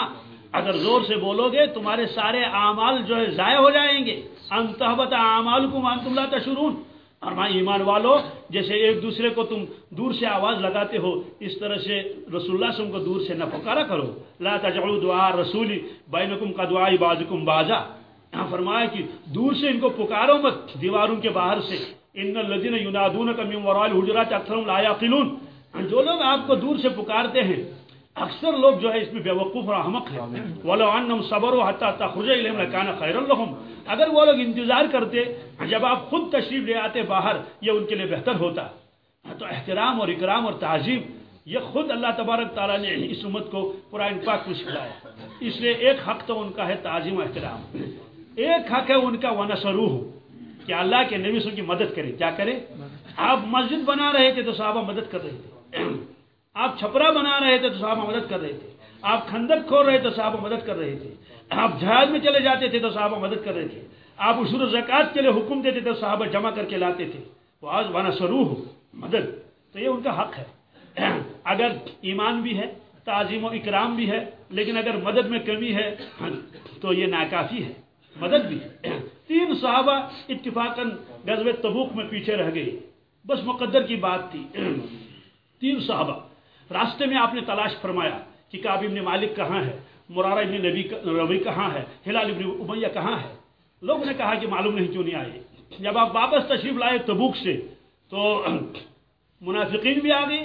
اگر زور سے بولو گے، تمہارے سارے اعمال جو ہے ضائع ہو جائیں گے۔ انتحبت اعمال کو مان تم لاتا شرون اور ماں ایمان والو، جیسے ایک دوسرے کو تم دور سے آواز لگاتے ہو، اس طرح سے رسول اللہ وسلم کو دور سے نہ پکارا کرو۔ لا تجعلوا دعا رسولی بینکم کا دعا بعضکم بازا یہاں فرمایا کہ دور سے ان کو پکارو مت، دیواروں کے باہر سے۔ ان الذين ينادونك من وراء الحجرات اکثرهم لا يعقلون جو لوگ آپ کو دور سے پکارتے ہیں، اکثر لوگ جو ہے اس میں بے وقوف اور احمق ہیں۔ ولو انہم صبروا حتى تخرج اليهم لكان خيرا لهم۔ اگر وہ لوگ انتظار کرتے، جب آپ خود تشریف لے آتے باہر، یہ ان کے لیے بہتر ہوتا۔ تو احترام اور اکرام اور تعظیم، یہ خود اللہ تبارک تعالیٰ نے اس امت کو قرآن پاک کو سکھلایا۔ اس لیے ایک حق تو ان کا ہے تعظیم و احترام۔ ایک حق ہے ان کا ونسروح کہ اللہ کے نبی کی مدد کرے۔ کیا کرے؟ آپ مسجد بنا رہے تھے تو صحابہ مدد کر رہے تھے۔ آپ چھپرا بنا رہے تھے تو صحابہ مدد کر رہے تھے۔ آپ کھندک کھول رہے تو صحابہ مدد کر رہے تھے۔ آپ جہاز میں چلے جاتے تھے تو صحابہ مدد کر رہے تھے۔ آپ و زکوٰۃ کے لیے حکم دیتے تھے تو صحابہ جمع کر کے لاتے تھے۔ وہ آج وانا سروح، مدد۔ تو یہ ان کا حق ہے۔ اگر ایمان بھی ہے، تعظیم و اکرام بھی ہے، لیکن اگر مدد میں کمی ہے ہاں جی، تو یہ ناکافی ہے۔ مدد بھی ہے۔ تین صحابہ اتفاقاً غزوہ تبوک میں پیچھے رہ گئے۔ بس مقدر کی بات تھی۔ تین صحابہ، راستے میں آپ نے تلاش فرمایا کہ کعب ابن مالک کہاں ہے، مرارہ ابن نبی ربی کہاں ہے، ہلال ابن امیہ کہاں ہے؟ لوگوں نے کہا کہ معلوم نہیں کیوں نہیں آئے۔ جب آپ واپس تشریف لائے تبوک سے، تو منافقین بھی آ گئے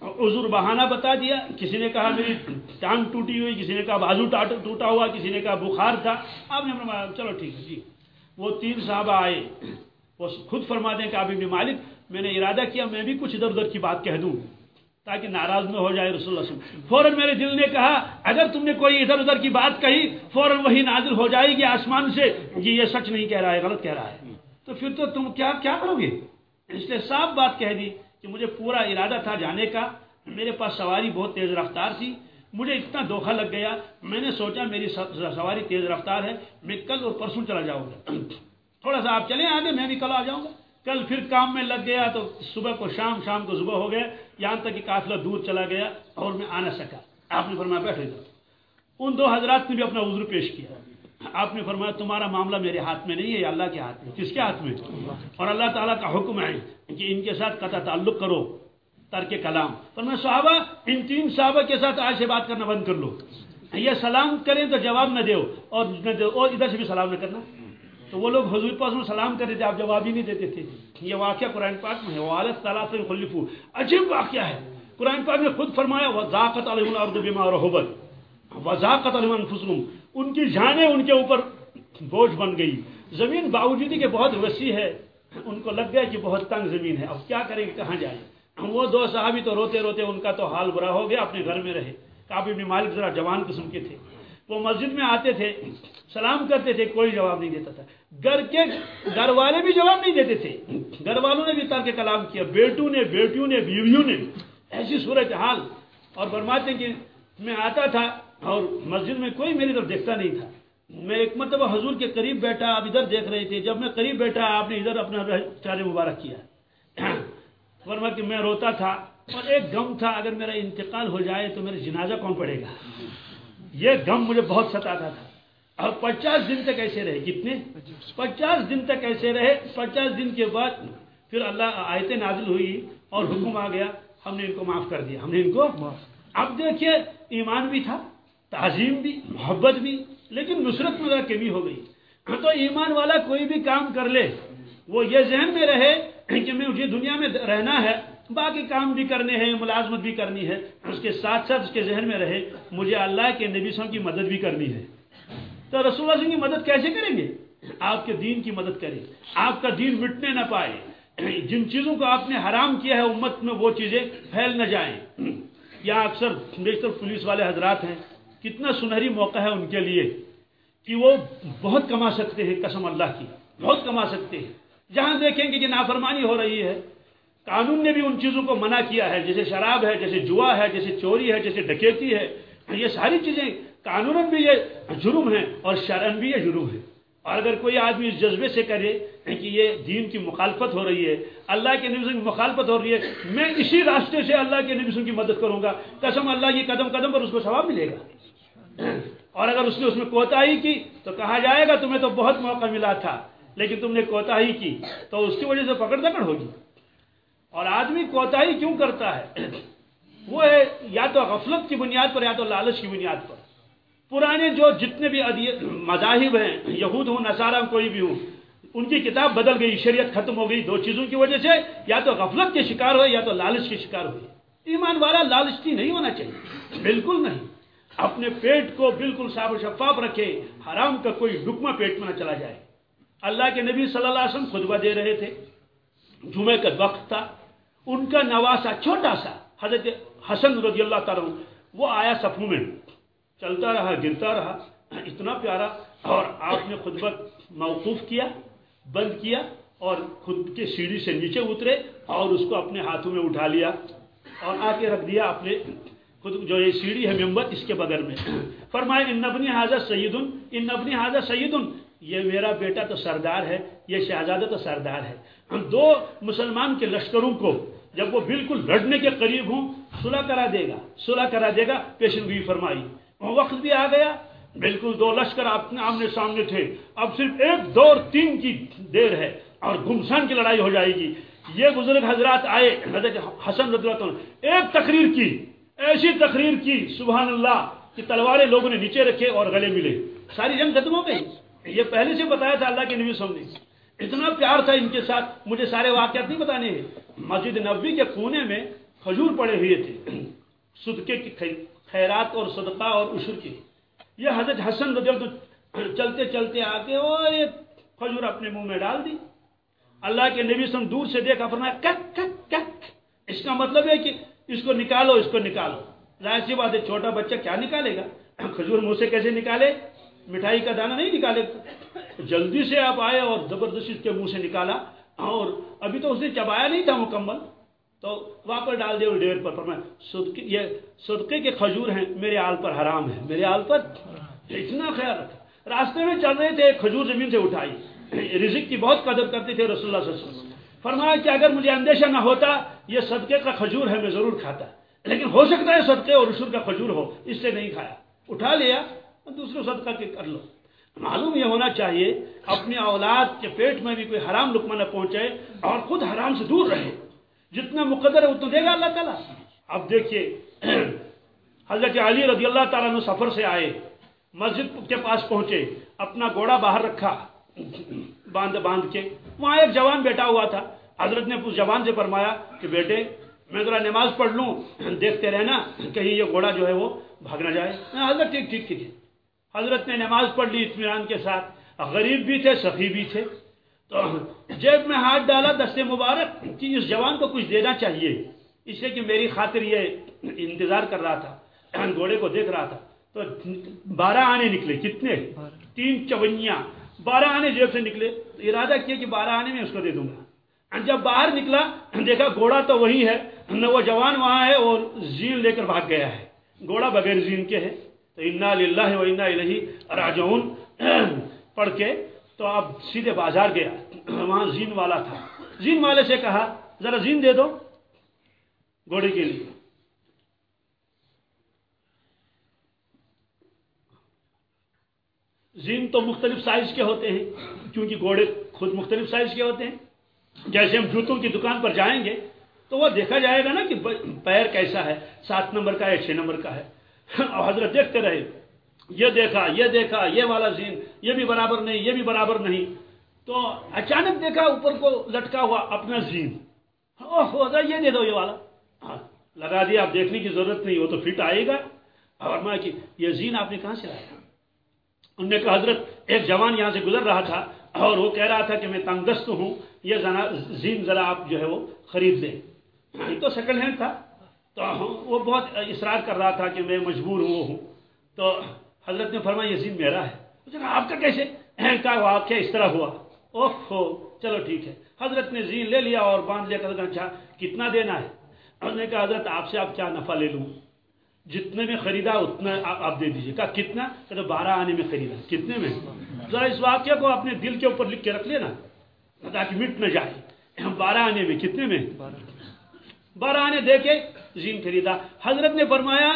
عذر بہانہ بتا دیا۔ کسی نے کہا میری ٹانگ ٹوٹی ہوئی، کسی نے کہا بازو ٹوٹا ہوا، کسی نے کہا بخار تھا۔ آپ نے فرمایا، چلو ٹھیک ہے جی۔ وہ تین صحابہ آئے، وہ خود فرما دیں کہ آپ ابن مالک میں نے ارادہ کیا، میں بھی کچھ ادھر ادھر کی بات کہہ دوں، تاکہ ناراض نہ ہو جائے رسول اللہ صلی اللہ علیہ وسلم۔ فوراً میرے دل نے کہا، اگر تم نے کوئی ادھر ادھر کی بات کہی، فوراً وہی نازل ہو جائے گی آسمان سے، یہ یہ سچ نہیں کہہ رہا ہے، غلط کہہ رہا ہے۔ تو پھر تو تم کیا کیا کرو گے؟ اس نے صاف بات کہہ دی کہ مجھے پورا ارادہ تھا جانے کا۔ میرے پاس سواری بہت تیز رفتار تھی، مجھے اتنا دھوکہ لگ گیا۔ میں نے سوچا، میری سواری تیز رفتار ہے، میں کل اور پرسوں چلا جاؤں گا۔ تھوڑا سا آپ چلیں آگے، میں بھی کل آ جاؤں گا۔ کل پھر کام میں لگ گیا تو صبح کو شام شام کو صبح ہو گیا، یہاں تک کہ قافلہ دور چلا گیا اور میں آ نہ سکا۔ آپ نے فرمایا بیٹھے جاؤ ان دو حضرات نے بھی اپنا عذر پیش کیا۔ آپ نے فرمایا تمہارا معاملہ میرے ہاتھ میں نہیں ہے اللہ کے ہاتھ میں؟ کس کے ہاتھ میں؟ اور اللہ تعالیٰ کا حکم ہے کہ ان کے ساتھ قطع تعلق کرو، ترک کلام۔ فرمایا صحابہ، ان تین صحابہ کے ساتھ آج سے بات کرنا بند کر لو۔ یہ سلام کریں تو جواب نہ دو اور نہ دو، اور ادھر سے بھی سلام نہ کرنا۔ تو وہ لوگ حضور پاس میں سلام کرتے تھے، آپ جواب ہی نہیں دیتے تھے۔ یہ واقعہ قرآن پاک میں ہے۔ والد تعالیٰ سے خلفو عجیب واقعہ ہے۔ قرآن پاک نے خود فرمایا وضاقت علیہ الارض بما رحبت۔ وضاقت علیہ انفسهم ان کی جانیں ان کے اوپر بوجھ بن گئی۔ زمین باوجودی کے بہت وسیع ہے۔ ان کو لگ گیا کہ بہت تنگ زمین ہے۔ اب کیا کریں گے؟ کہاں جائیں؟ وہ دو صحابی تو روتے روتے ان کا تو حال برا ہو گیا، اپنے گھر میں رہے۔ کافی ابن مالک ذرا جوان قسم کے تھے۔ وہ مسجد میں آتے تھے، سلام کرتے تھے، کوئی جواب نہیں دیتا تھا۔ گھر کے گھر والے بھی جواب نہیں دیتے تھے۔ گھر والوں نے بھی ترک کلام کیا، بیٹوں نے، بیٹیوں نے، بیویوں نے۔ ایسی صورت حال۔ اور فرماتے ہیں کہ میں آتا تھا اور مسجد میں کوئی میری طرف دیکھتا نہیں تھا۔ میں ایک مرتبہ حضور کے قریب بیٹھا، آپ ادھر دیکھ رہے تھے۔ جب میں قریب بیٹھا، آپ نے ادھر اپنا چارے مبارک کیا۔ ورما کہ میں روتا تھا اور ایک غم تھا، اگر میرا انتقال ہو جائے تو میرا جنازہ کون پڑے گا؟ یہ غم مجھے بہت ستاتا تھا۔ اور پچاس دن تک ایسے رہے۔ کتنے؟ پچاس دن تک ایسے رہے۔ پچاس دن کے بعد پھر اللہ آیتیں نازل ہوئی اور حکم آ گیا۔ ہم نے ان کو معاف کر دیا۔ ہم نے ان کو اب دیکھیے ایمان بھی تھا تعظیم بھی محبت بھی لیکن نصرت میں کمی ہو گئی۔ تو ایمان والا کوئی بھی کام کر لے وہ یہ ذہن میں رہے کہ میں مجھے دنیا میں رہنا ہے۔ باقی کام بھی کرنے ہیں، ملازمت بھی کرنی ہے، اس کے ساتھ ساتھ اس کے ذہن میں رہے، مجھے اللہ کے نبیسوں کی مدد بھی کرنی ہے۔ تو رسول اللہ کی مدد کیسے کریں گے؟ آپ کے دین کی مدد کریں۔ آپ کا دین مٹنے نہ پائے۔ جن چیزوں کو آپ نے حرام کیا ہے، امت میں وہ چیزیں پھیل نہ جائیں۔ یا اکثر بیشتر پولیس والے حضرات ہیں، کتنا سنہری موقع ہے ان کے لیے کہ وہ بہت کما سکتے ہیں قسم اللہ کی، بہت کما سکتے ہیں۔ جہاں دیکھیں گے کہ نافرمانی ہو رہی ہے قانون نے بھی ان چیزوں کو منع کیا ہے، جیسے شراب ہے، جیسے جوا ہے، جیسے چوری ہے، جیسے ڈکیتی ہے یہ ساری چیزیں قانون بھی یہ جرم ہے اور شرن بھی یہ جرم ہے اور اگر کوئی آدمی اس جذبے سے کرے کہ یہ دین کی مخالفت ہو رہی ہے، اللہ کے نبی کی مخالفت ہو رہی ہے، میں اسی راستے سے اللہ کے نبی کی مدد کروں گا۔ قسم اللہ کی قدم قدم پر اس کو ثواب ملے گا۔ اور اگر اس نے اس میں کوتاہی کی تو کہا جائے گا، تمہیں تو بہت موقع ملا تھا، لیکن تم نے کوتاہی کی تو اس کی وجہ سے پکڑ دکڑ ہوگی۔ اور آدمی کوتاہی کیوں کرتا ہے؟ وہ ہے یا تو غفلت کی بنیاد پر یا تو لالچ کی بنیاد پر۔ پرانے جو جتنے بھی مذاہب ہیں، یہود ہوں، نصارہ کوئی بھی ہوں، ان کی کتاب بدل گئی، شریعت ختم ہو گئی، دو چیزوں کی وجہ سے یا تو غفلت کے شکار ہوئے یا تو لالچ کے شکار ہوئے۔ ایمان والا لالچی نہیں ہونا چاہیے۔ بالکل نہیں۔ اپنے پیٹ کو بالکل صاف و شفاف رکھے، حرام کا کوئی ڈکما پیٹ میں نہ چلا جائے۔ اللہ کے نبی صلی اللہ علیہ وسلم خطبہ دے رہے تھے۔ جمعے کا وقت تھا۔ ان کا نواسا چھوٹا سا، حضرت حسن رضی اللہ تعالیٰ وہ آیا صفوں میں۔ چلتا رہا، گرتا رہا، اتنا پیارا، اور آپ نے خطبہ موقوف کیا، بند کیا، اور خود کے سیڑھی سے نیچے اترے، اور اس کو اپنے ہاتھوں میں اٹھا لیا، اور آ کے رکھ دیا اپنے خود جو یہ سیڑھی ہے ممبر، اس کے بغل میں۔ فرمائے ان نبنی حاضر سید ان نبنی حاضر سید یہ میرا بیٹا تو سردار ہے یہ شہزادہ تو سردار ہے۔ ہم دو مسلمان کے لشکروں کو جب وہ بالکل لڑنے کے قریب ہوں، صلح کرا دے گا، صلح کرا دے گا، پیشن فرمائی۔ وقت بھی آ گیا، بالکل دو لشکر اپنے آمنے سامنے تھے۔ اب صرف ایک دو اور تین کی دیر ہے اور گمسان کی لڑائی ہو جائے گی۔ یہ بزرگ حضرات آئے، حضرت حسن رضی اللہ عنہ، ایک تقریر کی، ایسی تقریر کی، سبحان اللہ، کہ تلواریں لوگوں نے نیچے رکھے اور گلے ملے۔ ساری جنگ ختم ہو گئی۔ یہ پہلے سے بتایا تھا اللہ کے نبی صلی نے۔ اتنا پیار تھا ان کے ساتھ، مجھے سارے واقعات نہیں بتانے ہیں۔ مسجد نبوی کے کونے میں کھجور پڑے ہوئے تھے۔ صدقے کی خیرات اور صدقہ اور عشر کی۔ یہ حضرت حسن رضی اللہ چلتے چلتے آتے اور یہ کھجور اپنے منہ میں ڈال دی۔ اللہ کے نبی سم دور سے دیکھا، فرمایا، کک کک کک۔ اس کا مطلب ہے کہ اس کو نکالو، اس کو نکالو۔ ظاہر سی بات ہے، چھوٹا بچہ کیا نکالے گا؟ کھجور منہ سے کیسے نکالے؟ مٹھائی کا دانہ نہیں نکالے۔ جلدی سے آپ آئے اور زبردستی اس کے منہ سے نکالا اور ابھی تو اس نے چبایا نہیں تھا مکمل، تو واپس ڈال دے ڈیر پر صدقے، یہ صدقے کے کھجور ہیں، میرے آل پر حرام ہے میرے آل پر اتنا خیال رکھا۔ راستے میں چل رہے تھے کھجور زمین سے اٹھائی۔ رزق کی بہت قدر کرتے تھے رسول اللہ صلی اللہ علیہ وسلم۔ فرمایا کہ اگر مجھے اندیشہ نہ ہوتا، یہ صدقے کا کھجور ہے، میں ضرور کھاتا۔ لیکن ہو سکتا ہے صدقے اور رسول کا کھجور ہو، اس سے نہیں کھایا۔ اٹھا لیا، دوسرے صدقہ کے کر لو۔ معلوم یہ ہونا چاہیے، اپنی اولاد کے پیٹ میں بھی کوئی حرام لکمہ نہ پہنچے اور خود حرام سے دور رہے۔ جتنا مقدر ہے اتنا دے گا اللہ تعالیٰ۔ اب دیکھیے، حضرت علی رضی اللہ تعالیٰ نے سفر سے آئے، مسجد کے پاس پہنچے، اپنا گوڑا باہر رکھا، باندھ باندھ کے۔ وہاں ایک جوان بیٹا ہوا تھا۔ حضرت نے اس جوان سے فرمایا کہ بیٹے، میں ذرا نماز پڑھ لوں، دیکھتے رہنا کہیں یہ گھوڑا جو ہے وہ بھاگ نہ جائے۔ حضرت ٹھیک ٹھیک ٹھیک ہے حضرت نے نماز پڑھ لی اطمینان کے ساتھ۔ غریب بھی تھے، سخی بھی تھے۔ تو جیب میں ہاتھ ڈالا، دست مبارک کہ اس جوان کو کچھ دینا چاہیے۔ اس لیے کہ میری خاطر یہ انتظار کر رہا تھا، گھوڑے کو دیکھ رہا تھا۔ تو بارہ آنے نکلے۔ کتنے؟ تین چونیاں۔ بارہ آنے جیب سے نکلے۔ تو ارادہ کیا کہ بارہ آنے میں اس کو دے دوں گا۔ جب باہر نکلا، دیکھا گھوڑا تو وہی ہے، نہ وہ جوان وہاں ہے اور زین لے کر بھاگ گیا ہے۔ گھوڑا بغیر زین کے ہے۔ تو انا للہ و انا الہی راجعون۔ پڑھ کے تو اب سیدھے بازار گیا۔ وہاں زین والا تھا۔ زین والے سے کہا، ذرا زین دے دو گھوڑے کے لیے۔ زین تو مختلف سائز کے ہوتے ہیں کیونکہ گھوڑے خود مختلف سائز کے ہوتے ہیں۔ جیسے ہم جوتوں کی دکان پر جائیں گے تو وہ دیکھا جائے گا نا کہ پیر کیسا ہے، سات نمبر کا ہے، چھ نمبر کا ہے۔ اور حضرت دیکھتے رہے، یہ دیکھا یہ دیکھا، یہ والا زین، یہ بھی برابر نہیں، یہ بھی برابر نہیں۔ تو اچانک دیکھا، اوپر کو لٹکا ہوا اپنا زین۔ یہ دے دو، یہ والا۔ ہاں، لگا دیا آپ دیکھنے کی ضرورت نہیں، وہ تو فٹ آئے گا۔ اور میں کہ یہ زین آپ نے کہاں سے لایا انہوں نے کہا، حضرت، ایک جوان یہاں سے گزر رہا تھا اور وہ کہہ رہا تھا کہ میں تنگ دست ہوں، یہ زین ذرا آپ جو ہے وہ خرید دیں ہاں، یہ تو سیکنڈ ہینڈ تھا۔ تو وہ بہت اصرار کر رہا تھا کہ میں مجبور ہوں، وہ ہوں۔ تو حضرت نے فرمایا یہ زین میرا ہے۔ کہا، آپ کا کیسے؟ کہا، وہ آپ کیا اس طرح ہوا۔ اوہ ہو، چلو ٹھیک ہے۔ حضرت نے زین لے لیا اور باندھ لیا کر اچھا کتنا دینا ہے؟ انہوں نے کہا، حضرت، آپ سے آپ کیا نفع لے لوں۔ جتنے میں خریدا، اتنا آپ دے دیجیے کہا، کتنا؟ کہ بارہ آنے میں خریدا۔ کتنے میں؟ ذرا اس واقعہ کو اپنے دل کے اوپر لکھ کے رکھ لینا، تاکہ مٹ نہ جائے۔ بارہ آنے میں، کتنے میں؟ بارہ آنے دے کے زین خریدا حضرت نے فرمایا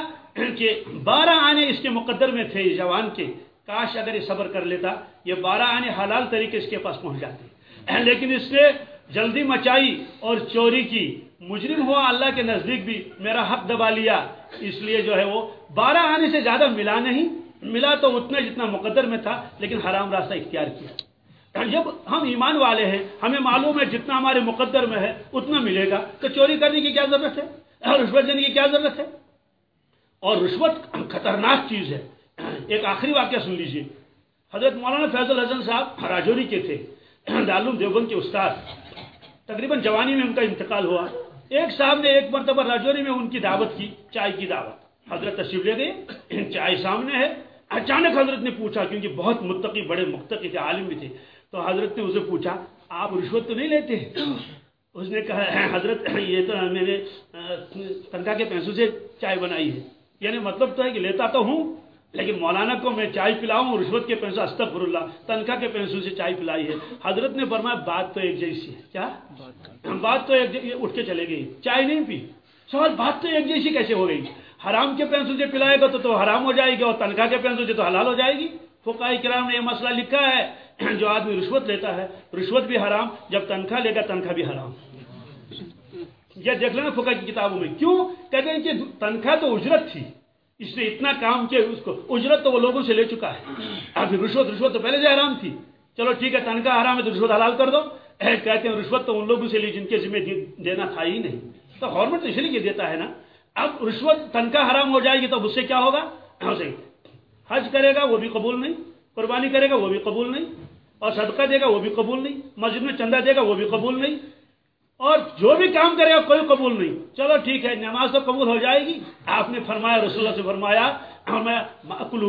کہ بارہ آنے اس کے مقدر میں تھے جوان کے۔ کاش اگر یہ صبر کر لیتا، یہ بارہ آنے حلال طریقے اس کے پاس پہنچ جاتے۔ لیکن اس نے جلدی مچائی اور چوری کی۔ مجرم ہوا اللہ کے نزدیک بھی، میرا حق دبا لیا۔ اس لیے جو ہے وہ بارہ آنے سے زیادہ ملا نہیں۔ ملا تو اتنا جتنا مقدر میں تھا، لیکن حرام راستہ اختیار کیا۔ جب ہم ایمان والے ہیں، ہمیں معلوم ہے جتنا ہمارے مقدر میں ہے، اتنا ملے گا۔ تو چوری کرنے کی کیا ضرورت ہے؟ رشوت دینے کی کیا ضرورت ہے؟ اور رشوت خطرناک چیز ہے۔ ایک آخری واقعہ سن لیجیے حضرت مولانا فیض الحسن صاحب راجوری کے تھے، دارالعلوم دیوبند کے استاد۔ تقریباً جوانی میں ان کا انتقال ہوا۔ ایک صاحب نے ایک مرتبہ راجوری میں ان کی دعوت کی، چائے کی دعوت۔ حضرت تشریف لے گئے، چائے سامنے ہے۔ اچانک حضرت نے پوچھا، کیونکہ بہت متقی، بڑے مقتقی تھے عالم بھی تھے، تو حضرت نے اسے پوچھا، آپ رشوت تو نہیں لیتے؟ اس نے کہا ہاں، حضرت، یہ تو میں نے تنخواہ کے پیسوں سے چائے بنائی ہے۔ یعنی مطلب تو ہے کہ لیتا تو ہوں، لیکن مولانا کو میں چائے پلاؤں رشوت کے پیسوں استغفر اللہ تنخواہ کے پیسوں سے چائے پلائی ہے۔ حضرت نے فرمایا، بات تو ایک جیسی ہے۔ کیا؟ بات تو ایک اٹھ کے چلے گئی چائے نہیں پی۔ سوال، بات تو ایک جیسی کیسے ہو گئی؟ حرام کے پیسوں سے پلائے گا تو تو حرام ہو جائے گی اور تنخواہ کے پیسوں سے تو حلال ہو جائے گی۔ فقائی کرام نے یہ مسئلہ لکھا ہے۔ جو آدمی رشوت لیتا ہے، رشوت بھی حرام، جب تنخواہ لے گا، تنخواہ بھی حرام۔ یہ دیکھ لینا فقہ کی کتابوں میں۔ کیوں؟ کہتے ہیں کہ تنخواہ تو اجرت تھی، اس نے اتنا کام کیا اس کو۔ اجرت تو وہ لوگوں سے لے چکا ہے۔ ابھی رشوت رشوت تو پہلے سے حرام تھی۔ چلو ٹھیک ہے، تنخواہ حرام ہے تو رشوت حلال کر دو۔ کہتے ہیں رشوت تو ان لوگوں سے لی جن کے ذمہ دینا تھا ہی نہیں۔ تو گورنمنٹ تو اس لیے دیتا ہے نا۔ اب رشوت تنخواہ حرام ہو جائے گی تو اس سے کیا ہوگا؟ ہاں، حج کرے گا، وہ بھی قبول نہیں۔ قربانی کرے گا وہ بھی قبول نہیں، اور صدقہ دے گا وہ بھی قبول نہیں، مسجد میں چندہ دے گا وہ بھی قبول نہیں، اور جو بھی کام کرے گا کوئی قبول نہیں۔ چلو ٹھیک ہے، نماز تو قبول ہو جائے گی۔ آپ نے فرمایا، رسول اللہ سے فرمایا میں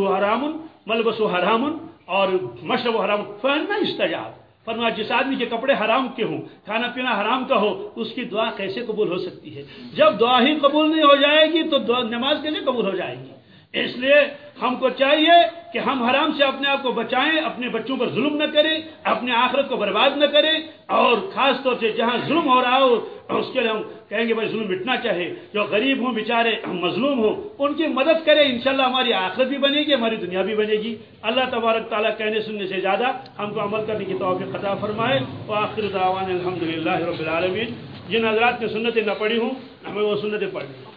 حرام ملبس و حرام اور مشرب و حرام فہم استجاب۔ فرمایا، جس آدمی کے کپڑے حرام کے ہوں، کھانا پینا حرام کا ہو، اس کی دعا کیسے قبول ہو سکتی ہے؟ جب دعا ہی قبول نہیں ہو جائے گی، تو نماز کیسے قبول ہو جائے گی۔ اس لیے ہم کو چاہیے کہ ہم حرام سے اپنے آپ کو بچائیں، اپنے بچوں پر ظلم نہ کریں، اپنے آخرت کو برباد نہ کریں اور خاص طور سے جہاں ظلم ہو رہا ہو، اس کے لیے ہم کہیں گے بھائی ظلم مٹنا چاہے جو غریب ہوں، بیچارے، ہم مظلوم ہوں، ان کی مدد کریں، انشاءاللہ ہماری آخرت بھی بنے گی، ہماری دنیا بھی بنے گی۔ اللہ تبارک تعالیٰ کہنے سننے سے زیادہ ہم کو عمل کرنے کی توفیق خطا فرمائے۔ وہ آخر دعوان الحمد للہ رب العالمین۔ جن حضرات نے سنتیں نہ پڑھی ہوں، ہمیں وہ سنتیں پڑھنی